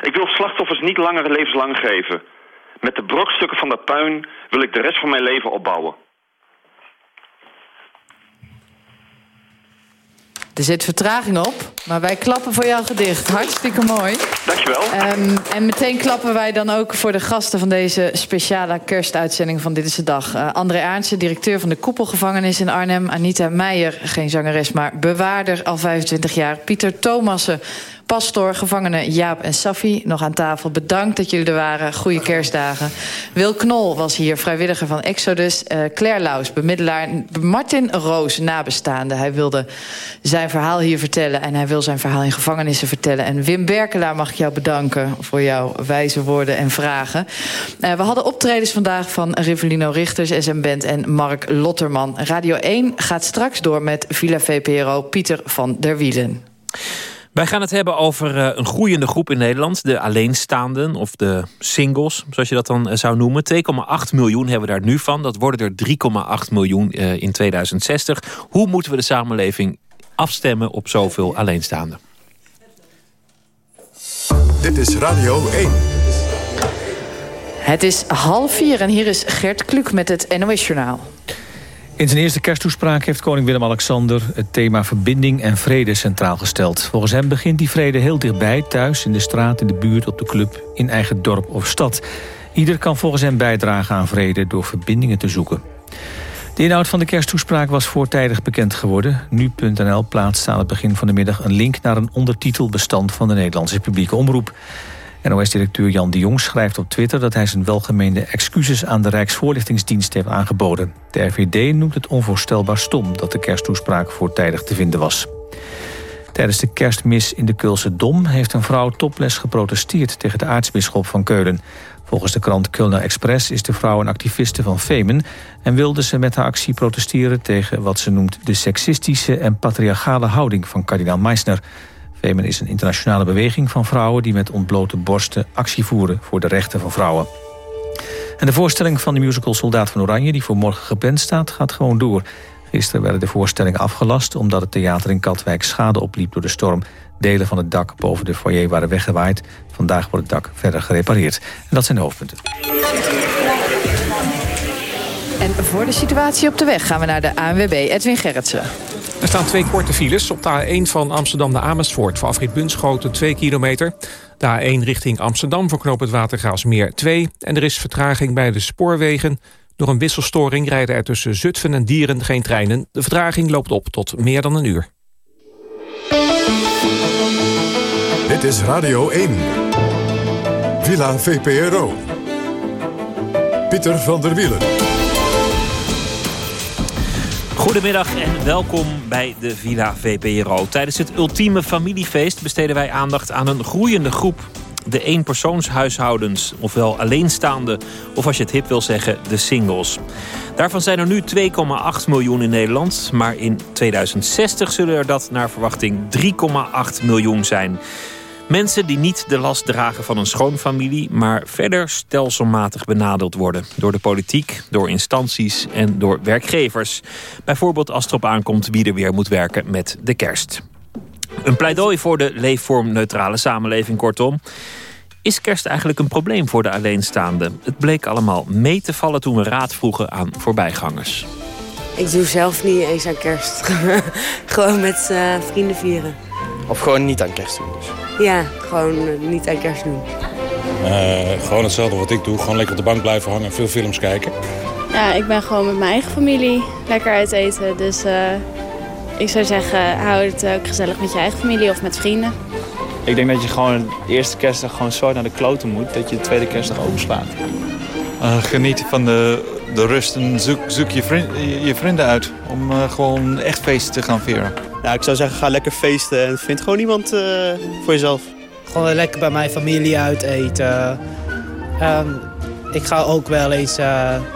Ik wil slachtoffers niet langer levenslang geven. Met de brokstukken van dat puin wil ik de rest van mijn leven opbouwen. Er zit vertraging op, maar wij klappen voor jouw gedicht. Hartstikke mooi. Dankjewel. Um, en meteen klappen wij dan ook voor de gasten van deze speciale kerstuitzending van Dit is de Dag. Uh, André Aarnse, directeur van de Koepelgevangenis in Arnhem. Anita Meijer, geen zangeres, maar bewaarder al 25 jaar. Pieter Thomassen, Pastor, gevangenen Jaap en Safi nog aan tafel. Bedankt dat jullie er waren. Goede kerstdagen. Wil Knol was hier, vrijwilliger van Exodus. Uh, Claire Laus, bemiddelaar. Martin Roos, nabestaande. Hij wilde zijn verhaal hier vertellen. En hij wil zijn verhaal in gevangenissen vertellen. En Wim Berkelaar mag ik jou bedanken voor jouw wijze woorden en vragen. Uh, we hadden optredens vandaag van Rivelino Richters, SM Band en Mark Lotterman. Radio 1 gaat straks door met Villa VPRO Pieter van der Wielen. Wij gaan het hebben over uh, een groeiende groep in Nederland. De alleenstaanden of de singles, zoals je dat dan uh, zou noemen. 2,8 miljoen hebben we daar nu van. Dat worden er 3,8 miljoen uh, in 2060. Hoe moeten we de samenleving afstemmen op zoveel alleenstaanden? Dit is Radio 1. Het is half vier en hier is Gert Kluk met het NOS Journaal. In zijn eerste kersttoespraak heeft koning Willem-Alexander... het thema verbinding en vrede centraal gesteld. Volgens hem begint die vrede heel dichtbij, thuis, in de straat, in de buurt, op de club... in eigen dorp of stad. Ieder kan volgens hem bijdragen aan vrede door verbindingen te zoeken. De inhoud van de kersttoespraak was voortijdig bekend geworden. Nu.nl plaatst aan het begin van de middag een link... naar een ondertitelbestand van de Nederlandse publieke omroep. NOS-directeur Jan de Jong schrijft op Twitter... dat hij zijn welgemeende excuses aan de Rijksvoorlichtingsdienst heeft aangeboden. De RVD noemt het onvoorstelbaar stom dat de kersttoespraak voortijdig te vinden was. Tijdens de kerstmis in de Keulse Dom heeft een vrouw toples geprotesteerd... tegen de aartsbisschop van Keulen. Volgens de krant Kulner Express is de vrouw een activiste van Femen... en wilde ze met haar actie protesteren tegen wat ze noemt... de seksistische en patriarchale houding van kardinaal Meissner... Femen is een internationale beweging van vrouwen... die met ontblote borsten actie voeren voor de rechten van vrouwen. En de voorstelling van de musical Soldaat van Oranje... die voor morgen gepland staat, gaat gewoon door. Gisteren werden de voorstellingen afgelast... omdat het theater in Katwijk schade opliep door de storm. Delen van het dak boven de foyer waren weggewaaid. Vandaag wordt het dak verder gerepareerd. En dat zijn de hoofdpunten. En voor de situatie op de weg gaan we naar de ANWB. Edwin Gerritsen. Er staan twee korte files op de A1 van Amsterdam naar Amersfoort. Voor afrit Bunschoten 2 kilometer. De A1 richting Amsterdam voor knoop het Watergraafsmeer 2. En er is vertraging bij de spoorwegen. Door een wisselstoring rijden er tussen Zutphen en Dieren geen treinen. De vertraging loopt op tot meer dan een uur. Dit is Radio 1. Villa VPRO. Pieter van der Wielen. Goedemiddag en welkom bij de Villa VPRO. Tijdens het ultieme familiefeest besteden wij aandacht aan een groeiende groep. De eenpersoonshuishoudens, ofwel alleenstaande... of als je het hip wil zeggen, de singles. Daarvan zijn er nu 2,8 miljoen in Nederland. Maar in 2060 zullen er dat naar verwachting 3,8 miljoen zijn. Mensen die niet de last dragen van een schoonfamilie... maar verder stelselmatig benadeeld worden. Door de politiek, door instanties en door werkgevers. Bijvoorbeeld als het erop aankomt wie er weer moet werken met de kerst. Een pleidooi voor de leefvormneutrale samenleving, kortom. Is kerst eigenlijk een probleem voor de alleenstaanden? Het bleek allemaal mee te vallen toen we raad vroegen aan voorbijgangers. Ik doe zelf niet eens aan kerst. gewoon met uh, vrienden vieren. Of gewoon niet aan kerst doen dus? Ja, gewoon uh, niet aan kerst doen. Uh, gewoon hetzelfde wat ik doe. Gewoon lekker op de bank blijven hangen en veel films kijken. Ja, ik ben gewoon met mijn eigen familie lekker uit eten. Dus ik zou zeggen, hou het ook gezellig met je eigen familie of met vrienden. Ik denk dat je gewoon de eerste kerstdag gewoon zo naar de kloten moet... dat je de tweede kerstdag overslaat. Uh, geniet van de, de rust en zoek, zoek je, vriend, je, vrienden uit... om uh, gewoon echt feesten te gaan vieren. Nou, ik zou zeggen, ga lekker feesten en vind gewoon iemand uh, voor jezelf. Gewoon lekker bij mijn familie uit eten. Um, ik ga ook wel eens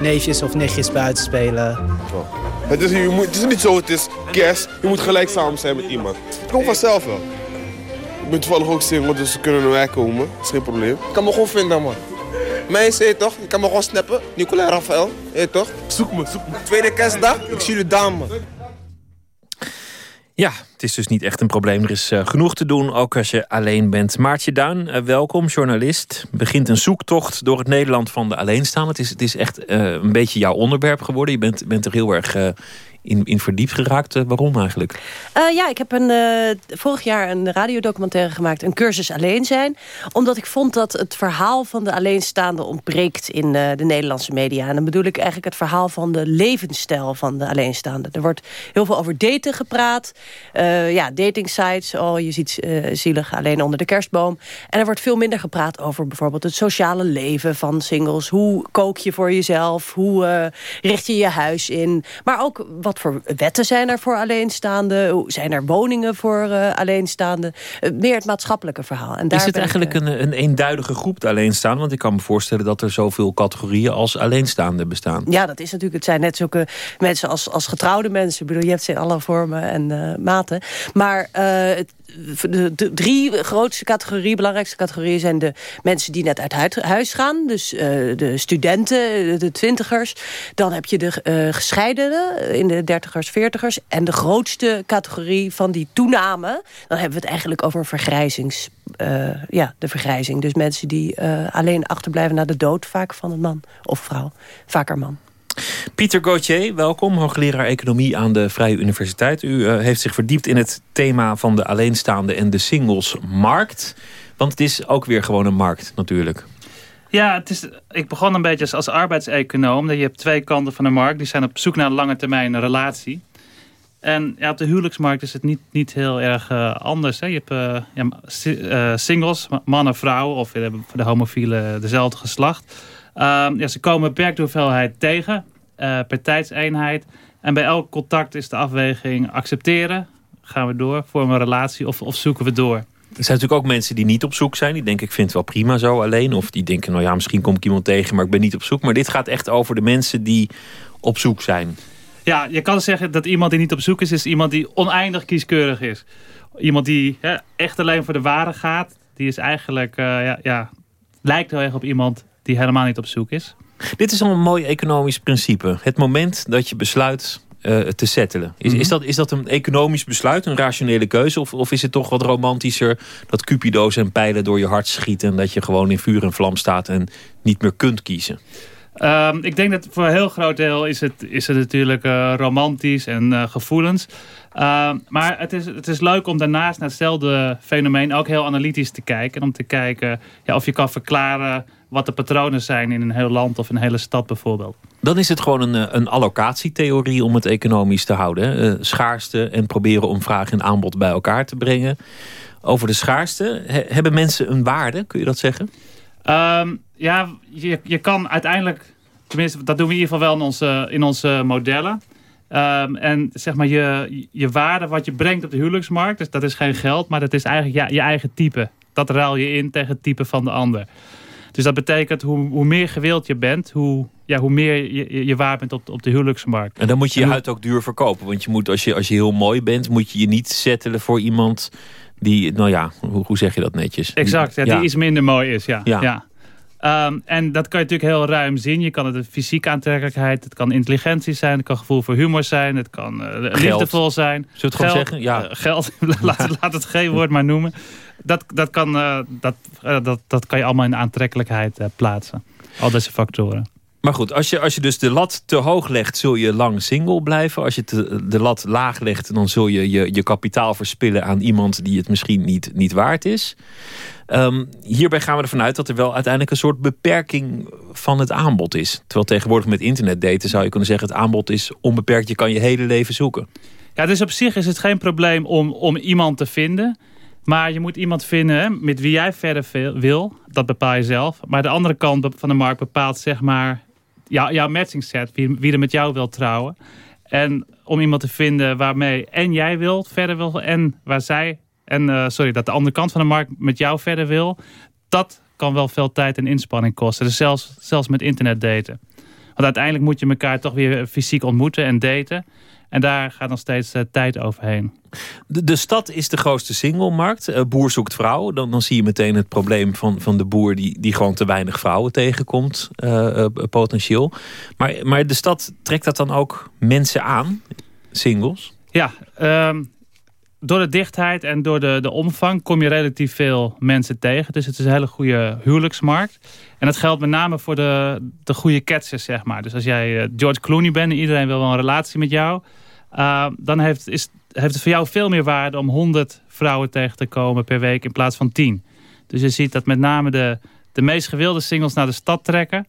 neefjes of nichtjes buiten spelen. Het is, je moet, het is niet zo, het is kerst. Je moet gelijk samen zijn met iemand. Het komt vanzelf wel. Ik ben toevallig ook single, dus ze kunnen naar mij komen. Dat is geen probleem. Ik kan me gewoon vinden, man. Mensen, je toch? Je kan me gewoon snappen. Nicola Rafael, je toch? Zoek me, zoek me. Tweede kerstdag, ik zie jullie dame. Ja, het is dus niet echt een probleem. Er is uh, genoeg te doen, ook als je alleen bent. Maartje Duin, uh, welkom, journalist. Begint een zoektocht door het Nederland van de alleenstaande. Het is, het is echt uh, een beetje jouw onderwerp geworden. Je bent, bent er heel erg in, in verdiept geraakt. Uh, waarom eigenlijk? Uh, ja, ik heb een, uh, vorig jaar een radiodocumentaire gemaakt. Een cursus alleen zijn. Omdat ik vond dat het verhaal van de alleenstaande ontbreekt in de Nederlandse media. En dan bedoel ik eigenlijk het verhaal van de levensstijl van de alleenstaande. Er wordt heel veel over daten gepraat. ja, dating sites. Oh, je ziet zielig alleen onder de kerstboom. En er wordt veel minder gepraat over bijvoorbeeld het sociale leven van singles. Hoe kook je voor jezelf? Hoe richt je je huis in? Maar ook wat wat voor wetten zijn er voor alleenstaanden? Zijn er woningen voor uh, alleenstaanden? Uh, meer het maatschappelijke verhaal. En daar is het eigenlijk ik, uh... een, een eenduidige groep, de alleenstaanden? Want ik kan me voorstellen dat er zoveel categorieën als alleenstaanden bestaan. Ja, dat is natuurlijk. Het zijn net zulke mensen als, als getrouwde mensen. Ik bedoel, je hebt ze in alle vormen en maten. Maar het, de, de, drie grootste categorieën, belangrijkste categorieën... zijn de mensen die net uit huis gaan. Dus uh, de studenten, de twintigers. Dan heb je de uh, gescheidenen in de dertigers, veertigers. En de grootste categorie van die toename... dan hebben we het eigenlijk over vergrijzings... Uh, ja, de vergrijzing. Dus mensen die alleen achterblijven na de dood... vaak van een man of vrouw. Vaker man. Pieter Gauthier, welkom, hoogleraar economie aan de Vrije Universiteit. U uh, heeft zich verdiept in het thema van de alleenstaande en de singlesmarkt. Want het is ook weer gewoon een markt natuurlijk. Ja, het is, ik begon een beetje als, als arbeidseconoom. Je hebt twee kanten van de markt. Die zijn op zoek naar een lange termijn relatie. En ja, op de huwelijksmarkt is het niet, niet heel erg uh, anders. Hè. Je hebt uh, ja, singles, mannen, vrouwen... of voor de homofielen dezelfde geslacht... Um, ja, ze komen een beperkte hoeveelheid tegen uh, per tijdseenheid. En bij elk contact is de afweging accepteren. Gaan we door, vormen we een relatie of, of zoeken we door. Er zijn natuurlijk ook mensen die niet op zoek zijn. Die denken, ik vind het wel prima zo alleen. Of die denken, nou ja, misschien kom ik iemand tegen, maar ik ben niet op zoek. Maar dit gaat echt over de mensen die op zoek zijn. Ja, je kan zeggen dat iemand die niet op zoek is, is iemand die oneindig kieskeurig is. Iemand die hè, echt alleen voor de waarde gaat. Die is eigenlijk, uh, ja, ja, lijkt heel erg op iemand die helemaal niet op zoek is. Dit is al een mooi economisch principe. Het moment dat je besluit uh, te settelen. Is, is, mhm. dat, is dat een economisch besluit, een rationele keuze? Of, of is het toch wat romantischer dat cupido's en pijlen door je hart schieten... en dat je gewoon in vuur en vlam staat en niet meer kunt kiezen? Um, ik denk dat voor een heel groot deel is het, is het natuurlijk uh, romantisch en uh, gevoelens. Uh, maar het is, het is leuk om daarnaast naar hetzelfde fenomeen ook heel analytisch te kijken. En om te kijken ja, of je kan verklaren wat de patronen zijn in een heel land of een hele stad bijvoorbeeld. Dan is het gewoon een, eh, een allocatietheorie om het economisch te houden. Uh, schaarste en proberen om vraag en aanbod bij elkaar te brengen. Over de schaarste, hebben mensen een waarde, kun je dat zeggen? Um, ja, je, je kan uiteindelijk, tenminste dat doen we in ieder geval wel in onze, in onze modellen. Um, en zeg maar je, je waarde wat je brengt op de huwelijksmarkt, dus dat is geen geld, maar dat is eigenlijk ja, je eigen type. Dat ruil je in tegen het type van de ander. Dus dat betekent hoe, hoe meer gewild je bent, hoe, ja, hoe meer je, je waard bent op, op de huwelijksmarkt. En dan moet je je huid ook duur verkopen. Want je moet, als, je, als je heel mooi bent, moet je je niet settelen voor iemand die, nou ja, hoe, hoe zeg je dat netjes? Exact, ja, die iets minder mooi is, ja. ja. Um, en dat kan je natuurlijk heel ruim zien. Je kan het de fysieke aantrekkelijkheid, het kan intelligentie zijn, het kan gevoel voor humor zijn, het kan uh, liefdevol zijn. Zullen we het gewoon zeggen? Ja. Uh, geld, laat, laat, het geen woord maar noemen dat, dat, kan, uh, dat, dat, dat kan je allemaal in aantrekkelijkheid plaatsen. Al deze factoren. Maar goed, als je, als je dus de lat te hoog legt, zul je lang single blijven. Als je de lat laag legt, dan zul je, je je kapitaal verspillen aan iemand die het misschien niet, niet waard is. Um, hierbij gaan we ervan uit dat er wel uiteindelijk een soort beperking van het aanbod is. Terwijl tegenwoordig met internetdaten zou je kunnen zeggen... het aanbod is onbeperkt, je kan je hele leven zoeken. Ja, dus op zich is het geen probleem om, om iemand te vinden... Maar je moet iemand vinden met wie jij verder wil. Dat bepaal je zelf. Maar de andere kant van de markt bepaalt zeg maar jouw matching set. Wie, er met jou wil trouwen. En om iemand te vinden waarmee en jij wilt verder wil. En waar zij, en uh, sorry, dat de andere kant van de markt met jou verder wil. Dat kan wel veel tijd en inspanning kosten. Dus zelfs, zelfs met internet daten. Want uiteindelijk moet je elkaar toch weer fysiek ontmoeten en daten. En daar gaat nog steeds uh, tijd overheen. De, de stad is de grootste singlemarkt. Uh, boer zoekt vrouw. Dan, dan zie je meteen het probleem van, van de boer die, die gewoon te weinig vrouwen tegenkomt. Uh, potentieel. Maar, maar de stad trekt dat dan ook mensen aan? Singles? Ja, um, door de dichtheid en door de, de omvang kom je relatief veel mensen tegen. Dus het is een hele goede huwelijksmarkt. En dat geldt met name voor de, de goede ketsers, zeg maar. Dus als jij George Clooney bent en iedereen wil wel een relatie met jou... dan heeft, is, heeft het voor jou veel meer waarde om 100 vrouwen tegen te komen per week in plaats van 10. Dus je ziet dat met name de, de meest gewilde singles naar de stad trekken.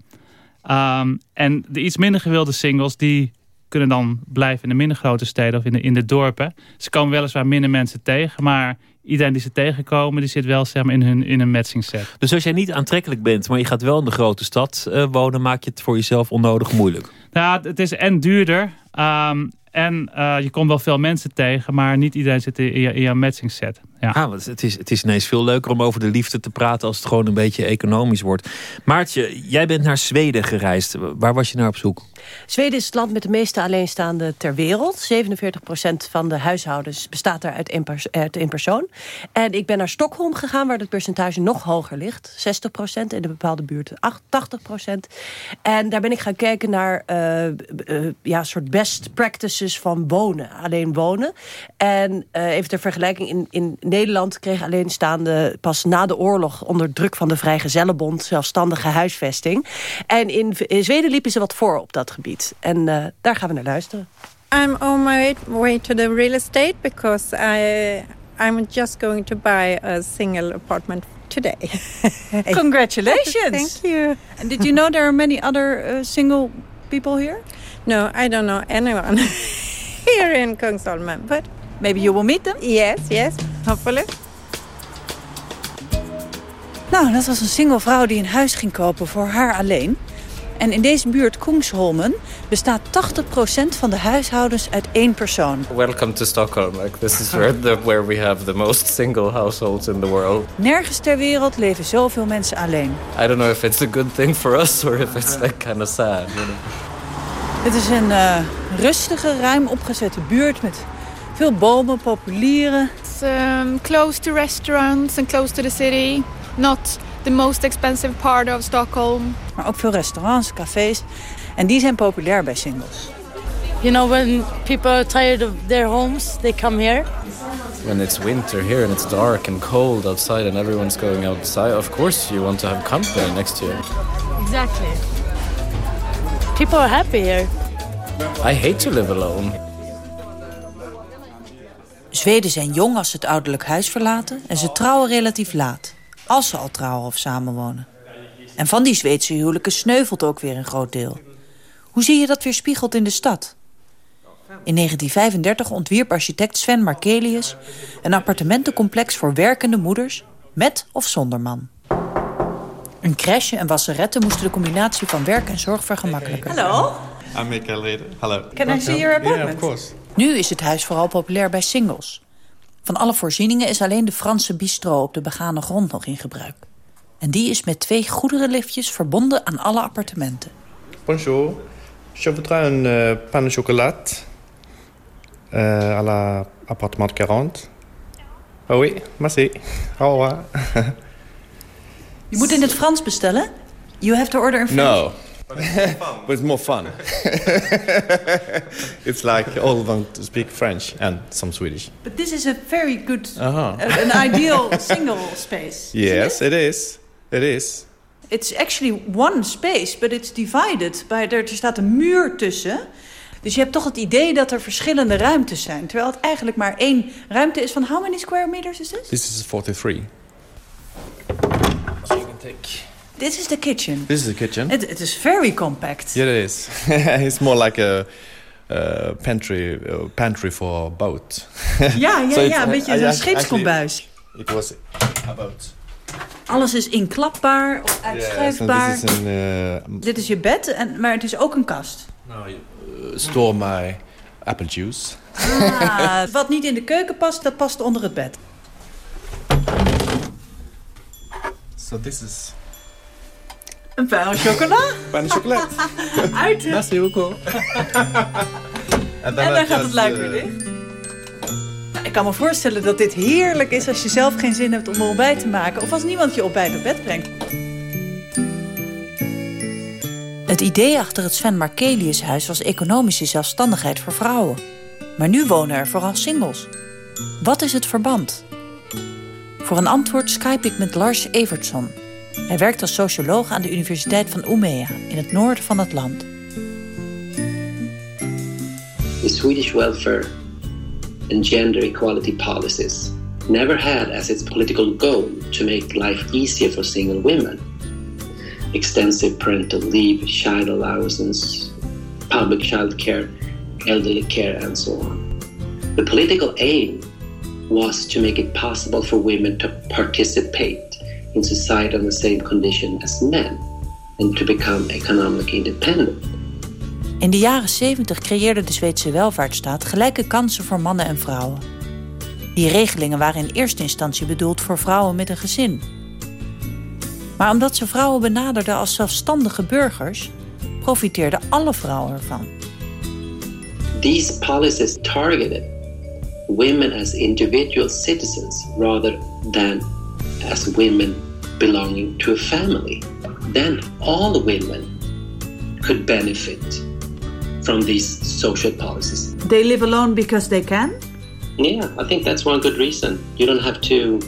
Um, en de iets minder gewilde singles die kunnen dan blijven in de minder grote steden of in de, in de dorpen. Ze komen weliswaar minder mensen tegen, maar iedereen die ze tegenkomen, die zit wel zeg maar, in hun, in een matching set. Dus als jij niet aantrekkelijk bent, maar je gaat wel in de grote stad uh, wonen, maak je het voor jezelf onnodig moeilijk? Nou, het is en duurder. Um, en uh, je komt wel veel mensen tegen, maar niet iedereen zit in je, in matching set. Ja. Ah, het, is, het is ineens veel leuker om over de liefde te praten als het gewoon een beetje economisch wordt. Maartje, jij bent naar Zweden gereisd. Waar was je naar op zoek? Zweden is het land met de meeste alleenstaanden ter wereld. 47% van de huishoudens bestaat daar uit één, persoon. En ik ben naar Stockholm gegaan, waar het percentage nog hoger ligt. 60% in de bepaalde buurten 80%. En daar ben ik gaan kijken naar uh, ja, soort best practices van wonen. Alleen wonen. En uh, even ter vergelijking, in, in Nederland kregen alleenstaanden pas na de oorlog... onder druk van de Vrijgezellenbond zelfstandige huisvesting. En in, in Zweden liepen ze wat voor op dat gebied. En uh, daar gaan we naar luisteren. I'm on my way to the real estate because I I'm just going to buy a single apartment today. Congratulations! Thank you. And did you know there are many other uh, single people here? No, I don't know anyone here in Kungsholmen, but maybe you will meet them. Yes, yes, hopefully. Nou, dat was een single vrouw die een huis ging kopen voor haar alleen. En in deze buurt Kungsholmen bestaat 80% van de huishoudens uit één persoon. Welcome to Stockholm. Like this is where, the, where we have the most single households in the world. Nergens ter wereld leven zoveel mensen alleen. I don't know if it's a good thing for us or if it's like kind of sad. You know? Het is een uh, rustige, ruim opgezette buurt met veel bomen, populieren. It's um, close to restaurants and close to the city. Not the most expensive part of Stockholm. Maar ook veel restaurants, cafés. En die zijn populair bij singles. You know, when people are tired of their homes, they come here. When it's winter here and it's dark and cold outside and everyone's going outside, of course you want to have company next to you. Exactly. People are happy here. I hate to live alone. Zweden zijn jong als ze het ouderlijk huis verlaten en ze trouwen relatief laat. Als ze al trouwen of samenwonen. En van die Zweedse huwelijken sneuvelt ook weer een groot deel. Hoe zie je dat weer spiegeld in de stad? In 1935 ontwierp architect Sven Markelius... een appartementencomplex voor werkende moeders... met of zonder man. Een crèche en wasseretten moesten de combinatie van werk en zorg vergemakkelijken. Hallo. I'm Mikael Reder. Hallo. Can I see your apartment? Yeah, of course. Nu is het huis vooral populair bij singles. Van alle voorzieningen is alleen de Franse bistro op de begane grond nog in gebruik. En die is met twee goederenliftjes verbonden aan alle appartementen. Bonjour. Je voudrais un uh, pain de chocolat uh, à la appartement 40. Oh oui, merci. Au revoir. Je moet in het Frans bestellen. You have to order in French. No. But it's more fun. it's like all want to speak French and some Swedish. But this is a very good, uh -huh. uh, an ideal single space. Yes, it? it is. It is. It's actually one space, but it's divided. By, er staat een muur tussen. Dus je hebt toch het idee dat er verschillende ruimtes zijn. Terwijl het eigenlijk maar één ruimte is van... How many square meters is this? This is 43. So you can take... This is the kitchen. This is the kitchen. It, it is very compact. Yeah, it is. it's more like a uh, pantry, uh, pantry for a boat. ja, ja, so ja, een beetje een scheepskombuis. It was a boat. Alles is inklapbaar of uitschuifbaar. Uh, dit is je bed, en, maar het is ook een kast. Nou, uh, store my apple juice. Ah, wat niet in de keuken past, dat past onder het bed. So this is... Een pain au chocolat. Pain au chocolat. Uit. Merci beaucoup. en dan gaat het luik weer dicht. Ik kan me voorstellen dat dit heerlijk is als je zelf geen zin hebt om een ontbijt te maken... of als niemand je ontbijt op bed brengt. Het idee achter het Sven Markelius huis was economische zelfstandigheid voor vrouwen. Maar nu wonen er vooral singles. Wat is het verband? Voor een antwoord skype ik met Lars Evertsson. Hij werkt als socioloog aan de Universiteit van Umeå in het noorden van het land. The Swedish welfare and gender equality policies never had as its political goal to make life easier for single women. Extensive parental leave, child allowances, public child care, elderly care, and so on. The political aim was to make it possible for women to participate in society on the same condition as men and to become economically independent. In de jaren 70 creëerde de Zweedse welvaartsstaat gelijke kansen voor mannen en vrouwen. Die regelingen waren in eerste instantie bedoeld voor vrouwen met een gezin. Maar omdat ze vrouwen benaderden als zelfstandige burgers, profiteerden alle vrouwen ervan. These policies targeted women as individual citizens rather than as women belonging to a family. Then all women could benefit from these social policies. They live alone because they can? Yeah, I think that's one good reason. You don't have to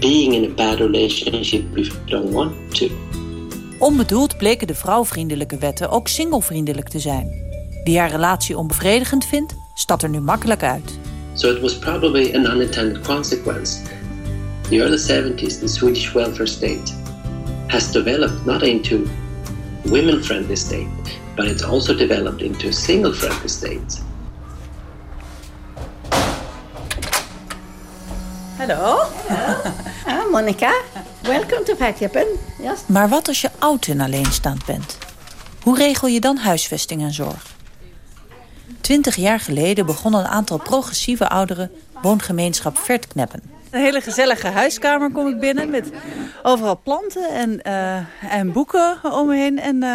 being in a bad relationship if you don't want to. Onbedoeld bleken de vrouwvriendelijke wetten ook singlevriendelijk te zijn. Wie haar relatie onbevredigend vindt, stapt er nu makkelijk uit. So it was probably an unintended consequence. The early 70s, the Swedish welfare state has developed not into women-friendly state, but it's also developed into a single-friendly state. Hello. I'm Monica. Welcome to Fatjappen. Yes. Maar wat als je oud en alleenstaand bent? Hoe regel je dan huisvesting en zorg? Twintig jaar geleden begon een aantal progressieve ouderen woongemeenschap Vertkneppen. Een hele gezellige huiskamer kom ik binnen met overal planten en, uh, en boeken om me heen. En uh,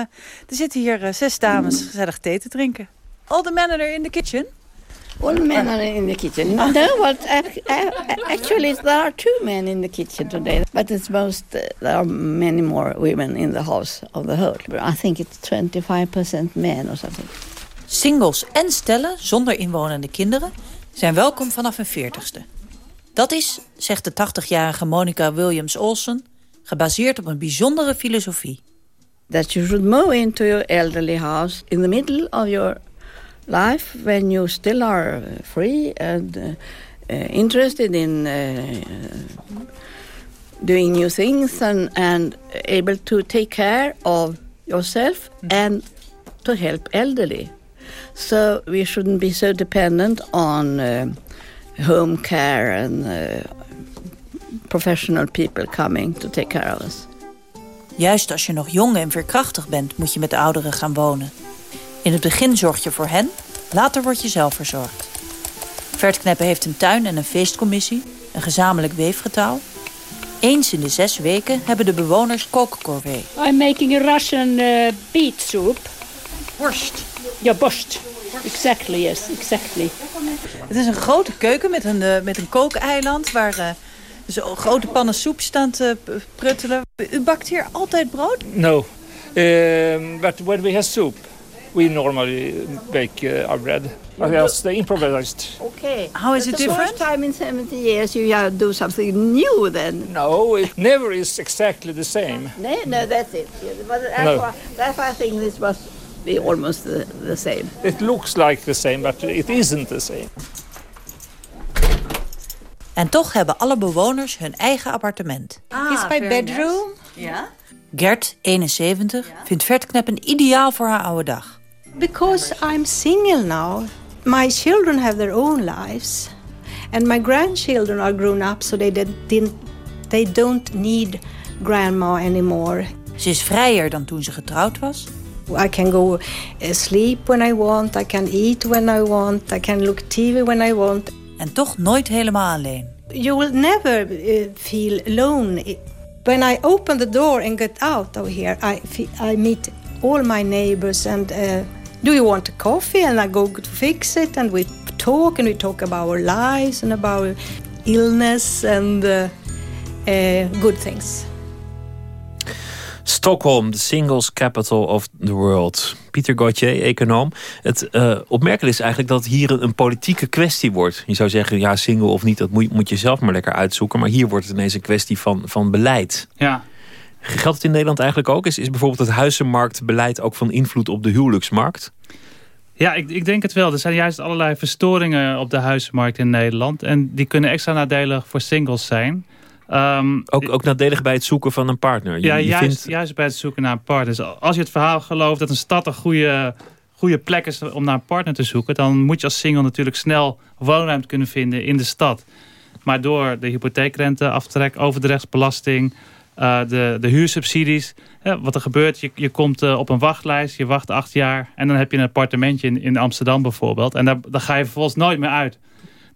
er zitten hier uh, zes dames gezellig thee te drinken. All the men are in the kitchen. All the men are in the kitchen. No, what, actually there are two men in the kitchen today. But it's most, there are many more women in the house of the whole. I think it's 25% men or something. Singles en stellen zonder inwonende kinderen zijn welkom vanaf hun veertigste. Dat is, zegt de 80-jarige Monica Williams-Olsen, gebaseerd op een bijzondere filosofie. That you should move into your elderly house in the middle of your life when you still are free and uh, interested in uh, doing new things and, and able to take care of yourself and to help elderly. So we shouldn't be so dependent on uh, home care and uh, professional people coming to take care of us. Juist als je nog jong en veerkrachtig bent, moet je met de ouderen gaan wonen. In het begin zorg je voor hen, later word je zelf verzorgd. Vertkneppen heeft een tuin en een feestcommissie, een gezamenlijk weefgetouw. Eens in de zes weken hebben de bewoners kookcorvée. I'm making a Russian uh, beet soup. Worst. Ja, borst. Exactly, yes, exactly. Het is een grote keuken met een, uh, met een kookeiland waar uh, zo grote pannen soep staan te pruttelen. U bakt hier altijd brood? No, um, but when we have soup, we normally bake uh, our bread. But else they improvised. Okay. How is But it the different? first time in 70 years you uh, do something new then. No, it never is exactly the same. No, no, that's it. But that's, No. why, that's why I think this must be almost the, the same. It looks like the same, but it isn't the same. En toch hebben alle bewoners hun eigen appartement. Ah, It's my bedroom. Ja. Gert, 71, vindt Vertkneppen ideaal voor haar oude dag. Because I'm single now, my children have their own lives, and my grandchildren are grown up, so they didn't, they don't need grandma anymore. Ze is vrijer dan toen ze getrouwd was. I can go uh, sleep when I want, I can eat when I want, I can look TV when I want. En toch nooit helemaal alleen. You will never uh, feel alone. When I open the door and get out of here, I, I meet all my neighbors and uh, do you want a coffee? And I go to fix it and we talk and we talk about our lives and about illness and uh, uh, good things. Stockholm, the singles capital of the world. Pieter Gauthier, econoom. Het uh, opmerkelijk is eigenlijk dat hier een, een, politieke kwestie wordt. Je zou zeggen, ja, single of niet, dat moet, moet je zelf maar lekker uitzoeken. Maar hier wordt het ineens een kwestie van, van beleid. Ja. Geldt het in Nederland eigenlijk ook? Is, is bijvoorbeeld het huizenmarktbeleid ook van invloed op de huwelijksmarkt? Ja, ik, ik denk het wel. Er zijn juist allerlei verstoringen op de huizenmarkt in Nederland. En die kunnen extra nadelig voor singles zijn. Um, ook, ook nadelig bij het zoeken van een partner. Je, ja, juist, vindt... juist bij het zoeken naar een partner. Dus als je het verhaal gelooft dat een stad een goede, goede plek is om naar een partner te zoeken... dan moet je als single natuurlijk snel woonruimte kunnen vinden in de stad. Maar door de hypotheekrenteaftrek, overdrachtsbelasting... Uh, de, de huursubsidies. wat er gebeurt, je, je komt uh, op een wachtlijst, je wacht acht jaar... en dan heb je een appartementje in, in Amsterdam bijvoorbeeld. En daar, daar ga je vervolgens nooit meer uit.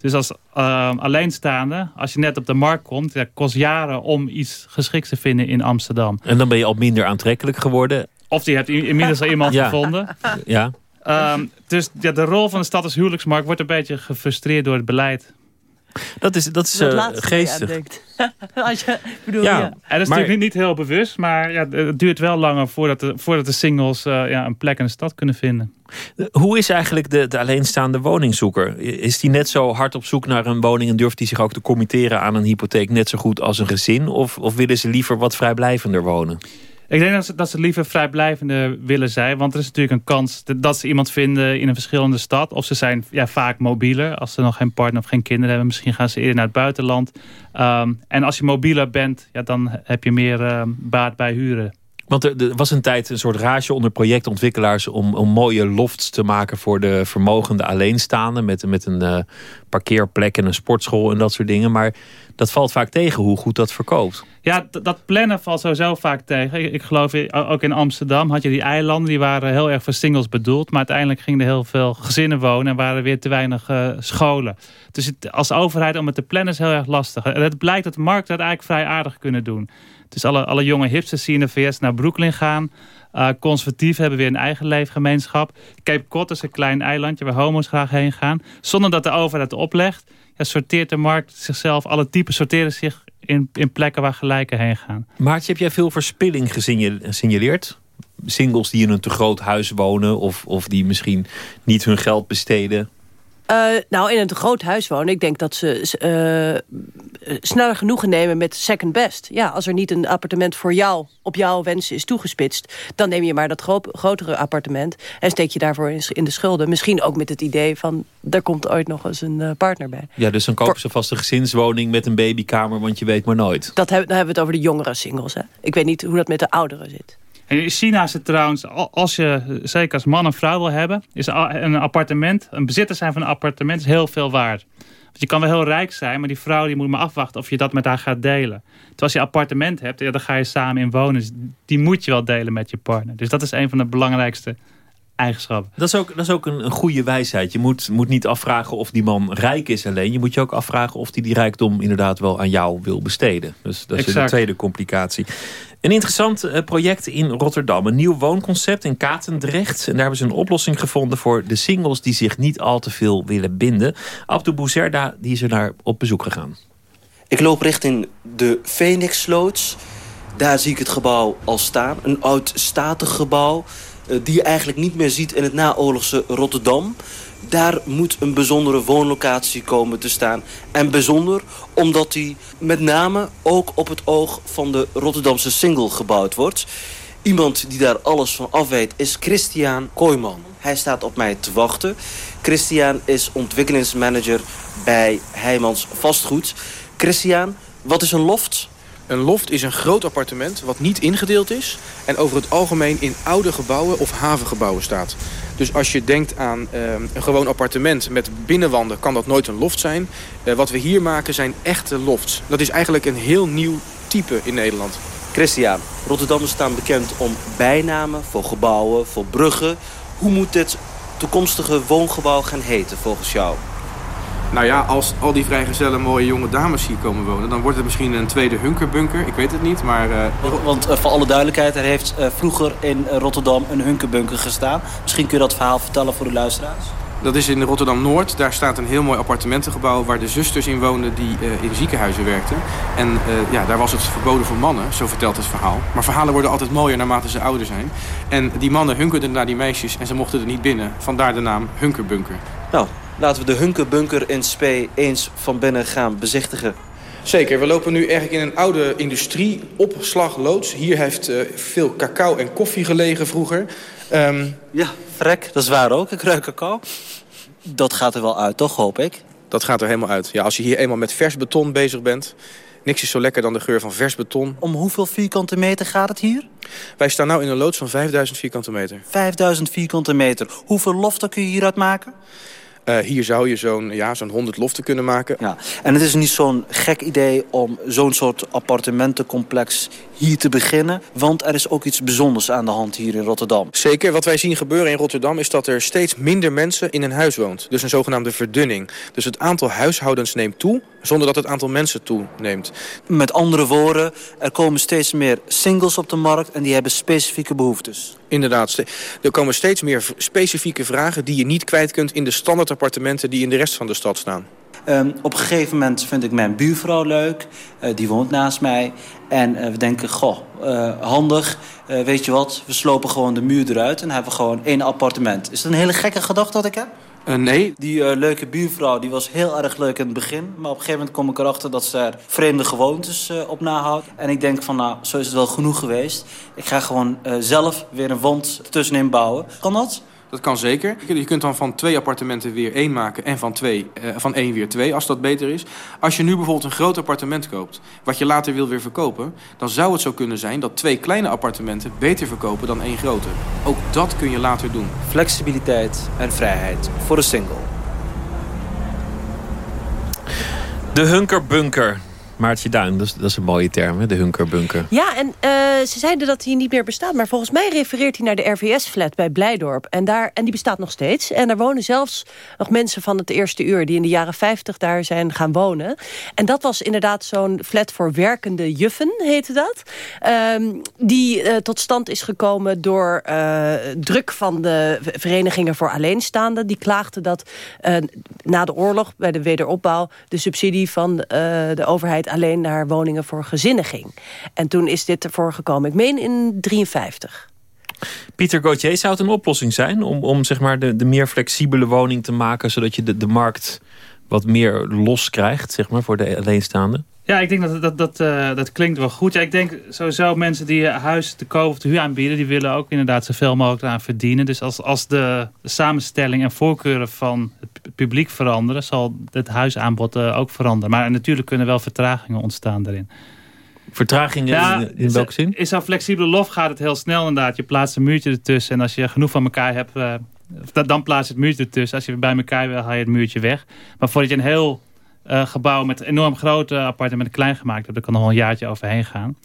Dus als uh, alleenstaande, als je net op de markt komt... het kost jaren om iets geschikt te vinden in Amsterdam. En dan ben je al minder aantrekkelijk geworden. Of je hebt inmiddels al iemand gevonden. Ja. Um, dus ja, de rol van de stad als huwelijksmarkt wordt een beetje gefrustreerd door het beleid. Dat is, dat is dat uh, geestig. Als je, bedoel, ja, ja. En dat is maar, natuurlijk niet heel bewust, maar ja, het duurt wel langer voordat de, voordat de singles uh, ja, een plek in de stad kunnen vinden. Hoe is eigenlijk de, de alleenstaande woningzoeker? Is die net zo hard op zoek naar een woning en durft hij zich ook te committeren aan een hypotheek net zo goed als een gezin? Of, of willen ze liever wat vrijblijvender wonen? Ik denk dat ze, dat ze liever vrijblijvende willen zijn. Want er is natuurlijk een kans dat ze iemand vinden in een verschillende stad. Of ze zijn ja, vaak mobieler. Als ze nog geen partner of geen kinderen hebben. Misschien gaan ze eerder naar het buitenland. Um, en als je mobieler bent, ja, dan heb je meer uh, baat bij huren. Want er, was een tijd een soort rage onder projectontwikkelaars... om, om mooie lofts te maken voor de vermogende alleenstaanden... met, met een uh, parkeerplek en een sportschool en dat soort dingen. Maar dat valt vaak tegen hoe goed dat verkoopt. Ja, dat plannen valt sowieso vaak tegen. Ik, geloof ook in Amsterdam had je die eilanden... die waren heel erg voor singles bedoeld. Maar uiteindelijk gingen er heel veel gezinnen wonen... en waren weer te weinig uh, scholen. Dus het, als overheid om het te plannen is heel erg lastig. Het blijkt dat de markt dat eigenlijk vrij aardig kunnen doen. Dus alle, alle jonge hipsters die in de VS naar Brooklyn gaan... Uh, conservatief hebben weer een eigen leefgemeenschap. Cape Cod is een klein eilandje waar homo's graag heen gaan. Zonder dat de overheid oplegt... Ja, sorteert de markt zichzelf. Alle typen sorteren zich in, in plekken waar gelijken heen gaan. Maartje, heb jij veel verspilling gesignaleerd? Singles die in een te groot huis wonen... of, of die misschien niet hun geld besteden... Uh, nou, in een te groot huis wonen. Ik denk dat ze uh, sneller genoegen nemen met second best. Ja, als er niet een appartement voor jou op jouw wensen is toegespitst... dan neem je maar dat gro grotere appartement... en steek je daarvoor in, de schulden. Misschien ook met het idee van... er komt ooit nog eens een partner bij. Ja, dus dan kopen ze vast een gezinswoning met een babykamer... want je weet maar nooit. Dat dan hebben we het over de jongere singles. Hè? Ik weet niet hoe dat met de ouderen zit. En in China is het trouwens, als je zeker als man een vrouw wil hebben... is een appartement, een bezitter zijn van een appartement is heel veel waard. Want je kan wel heel rijk zijn, maar die vrouw die moet maar afwachten of je dat met haar gaat delen. Terwijl als je appartement hebt, ja, dan ga je samen in wonen. Dus die moet je wel delen met je partner. Dus dat is een van de belangrijkste eigenschappen. Dat is ook, dat is ook een, een goede wijsheid. Je moet, moet niet afvragen of die man rijk is alleen. Je moet je ook afvragen of hij die, die rijkdom inderdaad wel aan jou wil besteden. Dus dat is de tweede complicatie. Een interessant eh, project in Rotterdam. Een nieuw woonconcept in Katendrecht. En daar hebben ze een oplossing gevonden voor de singles... die zich niet al te veel willen binden. Abdou Bouzerda die is er naar op bezoek gegaan. Ik loop richting de Phoenixloods. Daar zie ik het gebouw al staan. Een oud statig gebouw die je eigenlijk niet meer ziet in het naoorlogse Rotterdam. Daar moet een bijzondere woonlocatie komen te staan. En bijzonder omdat die met name ook op het oog van de Rotterdamse single gebouwd wordt. Iemand die daar alles van af weet is Christian Kooijman. Hij staat op mij te wachten. Christian is ontwikkelingsmanager bij Heijmans Vastgoed. Christian, wat is een loft? Een loft is een groot appartement wat niet ingedeeld is... en over het algemeen in oude gebouwen of havengebouwen staat. Dus als je denkt aan uh, een gewoon appartement met binnenwanden... kan dat nooit een loft zijn. Uh, wat we hier maken zijn echte lofts. Dat is eigenlijk een heel nieuw type in Nederland. Christian, Rotterdammers staan bekend om bijnamen voor gebouwen, voor bruggen. Hoe moet dit toekomstige woongebouw gaan heten volgens jou? Nou ja, als al die vrijgezelle mooie jonge dames hier komen wonen... dan wordt het misschien een tweede hunkerbunker. Ik weet het niet, maar... Uh... Want uh, voor alle duidelijkheid, er heeft uh, vroeger in Rotterdam een hunkerbunker gestaan. Misschien kun je dat verhaal vertellen voor de luisteraars? Dat is in Rotterdam-Noord. Daar staat een heel mooi appartementengebouw... waar de zusters in woonden die uh, in ziekenhuizen werkten. En uh, ja, daar was het verboden voor mannen, zo vertelt het verhaal. Maar verhalen worden altijd mooier naarmate ze ouder zijn. En die mannen hunkerden naar die meisjes en ze mochten er niet binnen. Vandaar de naam Hunkerbunker. Nou, laten we de Hunkerbunker in Spee eens van binnen gaan bezichtigen. Zeker, we lopen nu eigenlijk in een oude industrie, opslagloods. Hier heeft uh, veel cacao en koffie gelegen vroeger. Um... Ja, vrek, dat is waar ook. Ik ruik cacao. Dat gaat er wel uit, toch, hoop ik? Dat gaat er helemaal uit. Ja, als je hier eenmaal met vers beton bezig bent... Niks is zo lekker dan de geur van vers beton. Om hoeveel vierkante meter gaat het hier? Wij staan nu in een loods van 5000 vierkante meter. 5000 vierkante meter. Hoeveel loften kun je hieruit maken? Uh, hier zou je zo'n ja, zo'n 100 loften kunnen maken. Ja. En het is niet zo'n gek idee om zo'n soort appartementencomplex hier te beginnen. Want er is ook iets bijzonders aan de hand hier in Rotterdam. Zeker. Wat wij zien gebeuren in Rotterdam is dat er steeds minder mensen in een huis woont. Dus een zogenaamde verdunning. Dus het aantal huishoudens neemt toe zonder dat het aantal mensen toeneemt. Met andere woorden, er komen steeds meer singles op de markt en die hebben specifieke behoeftes. Inderdaad, er komen steeds meer specifieke vragen die je niet kwijt kunt in de standaard appartementen die in de rest van de stad staan. Um, op een gegeven moment vind ik mijn buurvrouw leuk. Uh, die woont naast mij. En uh, we denken, goh, uh, handig. weet je wat, we slopen gewoon de muur eruit... en hebben we gewoon één appartement. Is dat een hele gekke gedachte dat ik heb? Uh, nee. Die uh, leuke buurvrouw die was heel erg leuk in het begin. Maar op een gegeven moment kom ik erachter dat ze er vreemde gewoontes uh, op nahoudt. En ik denk van nou, zo is het wel genoeg geweest. Ik ga gewoon zelf weer een wond tussenin bouwen. Kan dat? Dat kan zeker. Je kunt dan van twee appartementen weer één maken en van, twee, uh, van één weer twee, als dat beter is. Als je nu bijvoorbeeld een groot appartement koopt, wat je later wil weer verkopen... dan zou het zo kunnen zijn dat twee kleine appartementen beter verkopen dan één grote. Ook dat kun je later doen. Flexibiliteit en vrijheid voor een single. De Hunkerbunker. Maartje Duin, dat is, dat is een mooie term, de hunkerbunker. Ja, en uh, ze zeiden dat hij niet meer bestaat. Maar volgens mij refereert hij naar de RVS-flat bij Blijdorp. En, daar, en die bestaat nog steeds. En daar wonen zelfs nog mensen van het eerste uur... die in de jaren 50 daar zijn gaan wonen. En dat was inderdaad zo'n flat voor werkende juffen, heette dat. Um, die uh, tot stand is gekomen door uh, druk van de verenigingen voor alleenstaanden. Die klaagden dat na de oorlog, bij de wederopbouw... de subsidie van de overheid alleen naar woningen voor gezinnen ging. En toen is dit ervoor gekomen. Ik meen in 53. Pieter Gauthier, zou het een oplossing zijn... om, om zeg maar de, de meer flexibele woning te maken... zodat je de, de markt wat meer los krijgt zeg maar, voor de alleenstaanden? Ja, ik denk dat dat, dat, uh, dat klinkt wel goed. Ja, ik denk sowieso mensen die huis te koop of te huur aanbieden... die willen ook inderdaad zoveel mogelijk aan verdienen. Dus als, als de, de samenstelling en voorkeuren van het publiek veranderen... zal het huisaanbod uh, ook veranderen. Maar natuurlijk kunnen wel vertragingen ontstaan daarin. Vertragingen ja, in, in welke zin? In zo'n flexibele lof gaat het heel snel inderdaad. Je plaatst een muurtje ertussen en als je genoeg van elkaar hebt... Uh, dan plaats je het muurtje ertussen. Als je bij elkaar wil, haal je het muurtje weg. Maar voordat je een heel uh, gebouw met enorm grote appartementen klein gemaakt hebt... dan kan nog wel een jaartje overheen gaan.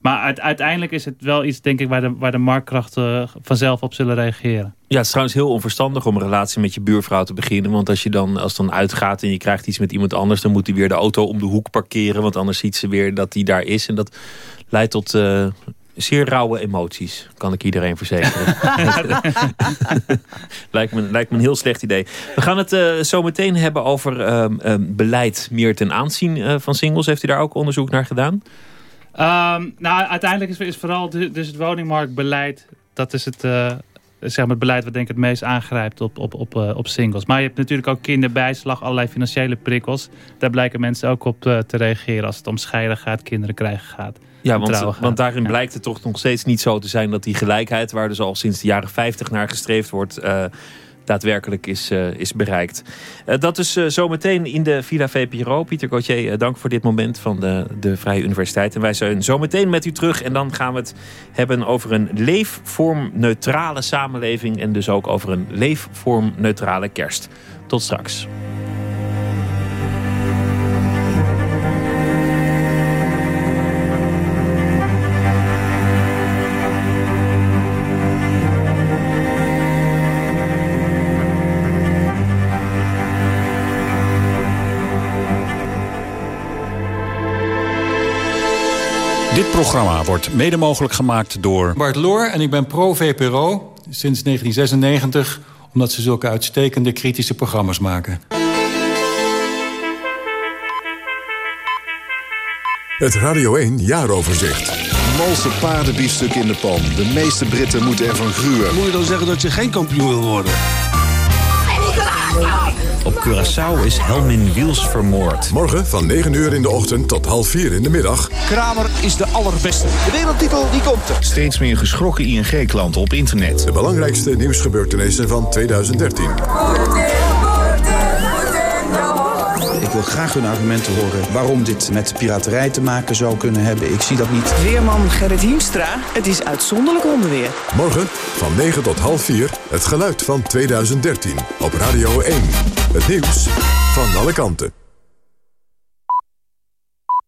Maar uiteindelijk is het wel iets, denk ik, waar de, waar de marktkrachten vanzelf op zullen reageren. Ja, het is trouwens heel onverstandig om een relatie met je buurvrouw te beginnen. Want als je dan, als dan uitgaat en je krijgt iets met iemand anders... dan moet hij weer de auto om de hoek parkeren. Want anders ziet ze weer dat hij daar is. En dat leidt tot uh, zeer rauwe emoties, kan ik iedereen verzekeren. lijkt, me, lijkt me een heel slecht idee. We gaan het uh, zo meteen hebben over uh, uh, beleid meer ten aanzien uh, van singles. Heeft u daar ook onderzoek naar gedaan? Um, nou, uiteindelijk is, is vooral dus het woningmarktbeleid... dat is het, uh, zeg maar het beleid wat denk ik het meest aangrijpt op, op, op, uh, op singles. Maar je hebt natuurlijk ook kinderbijslag, allerlei financiële prikkels. Daar blijken mensen ook op uh, te reageren als het om scheiden gaat, kinderen krijgen gaat. Ja, want, want daarin ja. blijkt het toch nog steeds niet zo te zijn dat die gelijkheid... waar dus al sinds de jaren 50 naar gestreefd wordt... Uh, daadwerkelijk is, uh, is bereikt. Uh, dat is uh, zometeen in de Villa VPRO. Pieter Gauthier, dank voor dit moment van de, de Vrije Universiteit. En wij zijn zometeen met u terug. En dan gaan we het hebben over een leefvormneutrale samenleving... en dus ook over een leefvormneutrale kerst. Tot straks. Programma wordt mede mogelijk gemaakt door... Bart Loor en ik ben pro-VPRO sinds 1996 Omdat ze zulke uitstekende kritische programma's maken. Het Radio 1 jaaroverzicht. Malse paardenbiefstuk in de pan. De meeste Britten moeten ervan gruwen. Moet je dan zeggen dat je geen kampioen wil worden? Op Curaçao is Helmin Wiels vermoord. Morgen van 9 uur in de ochtend tot half 4 in de middag. Kramer is de allerbeste. De wereldtitel die komt er. Steeds meer geschrokken ING-klanten op internet. De belangrijkste nieuwsgebeurtenissen van 2013. Ik wil graag hun argumenten horen waarom dit met piraterij te maken zou kunnen hebben. Ik zie dat niet. Weerman Gerrit Hiemstra, het is uitzonderlijk onweer. Morgen van 9 tot half 4 het geluid van 2013 op Radio 1. Het nieuws van alle kanten.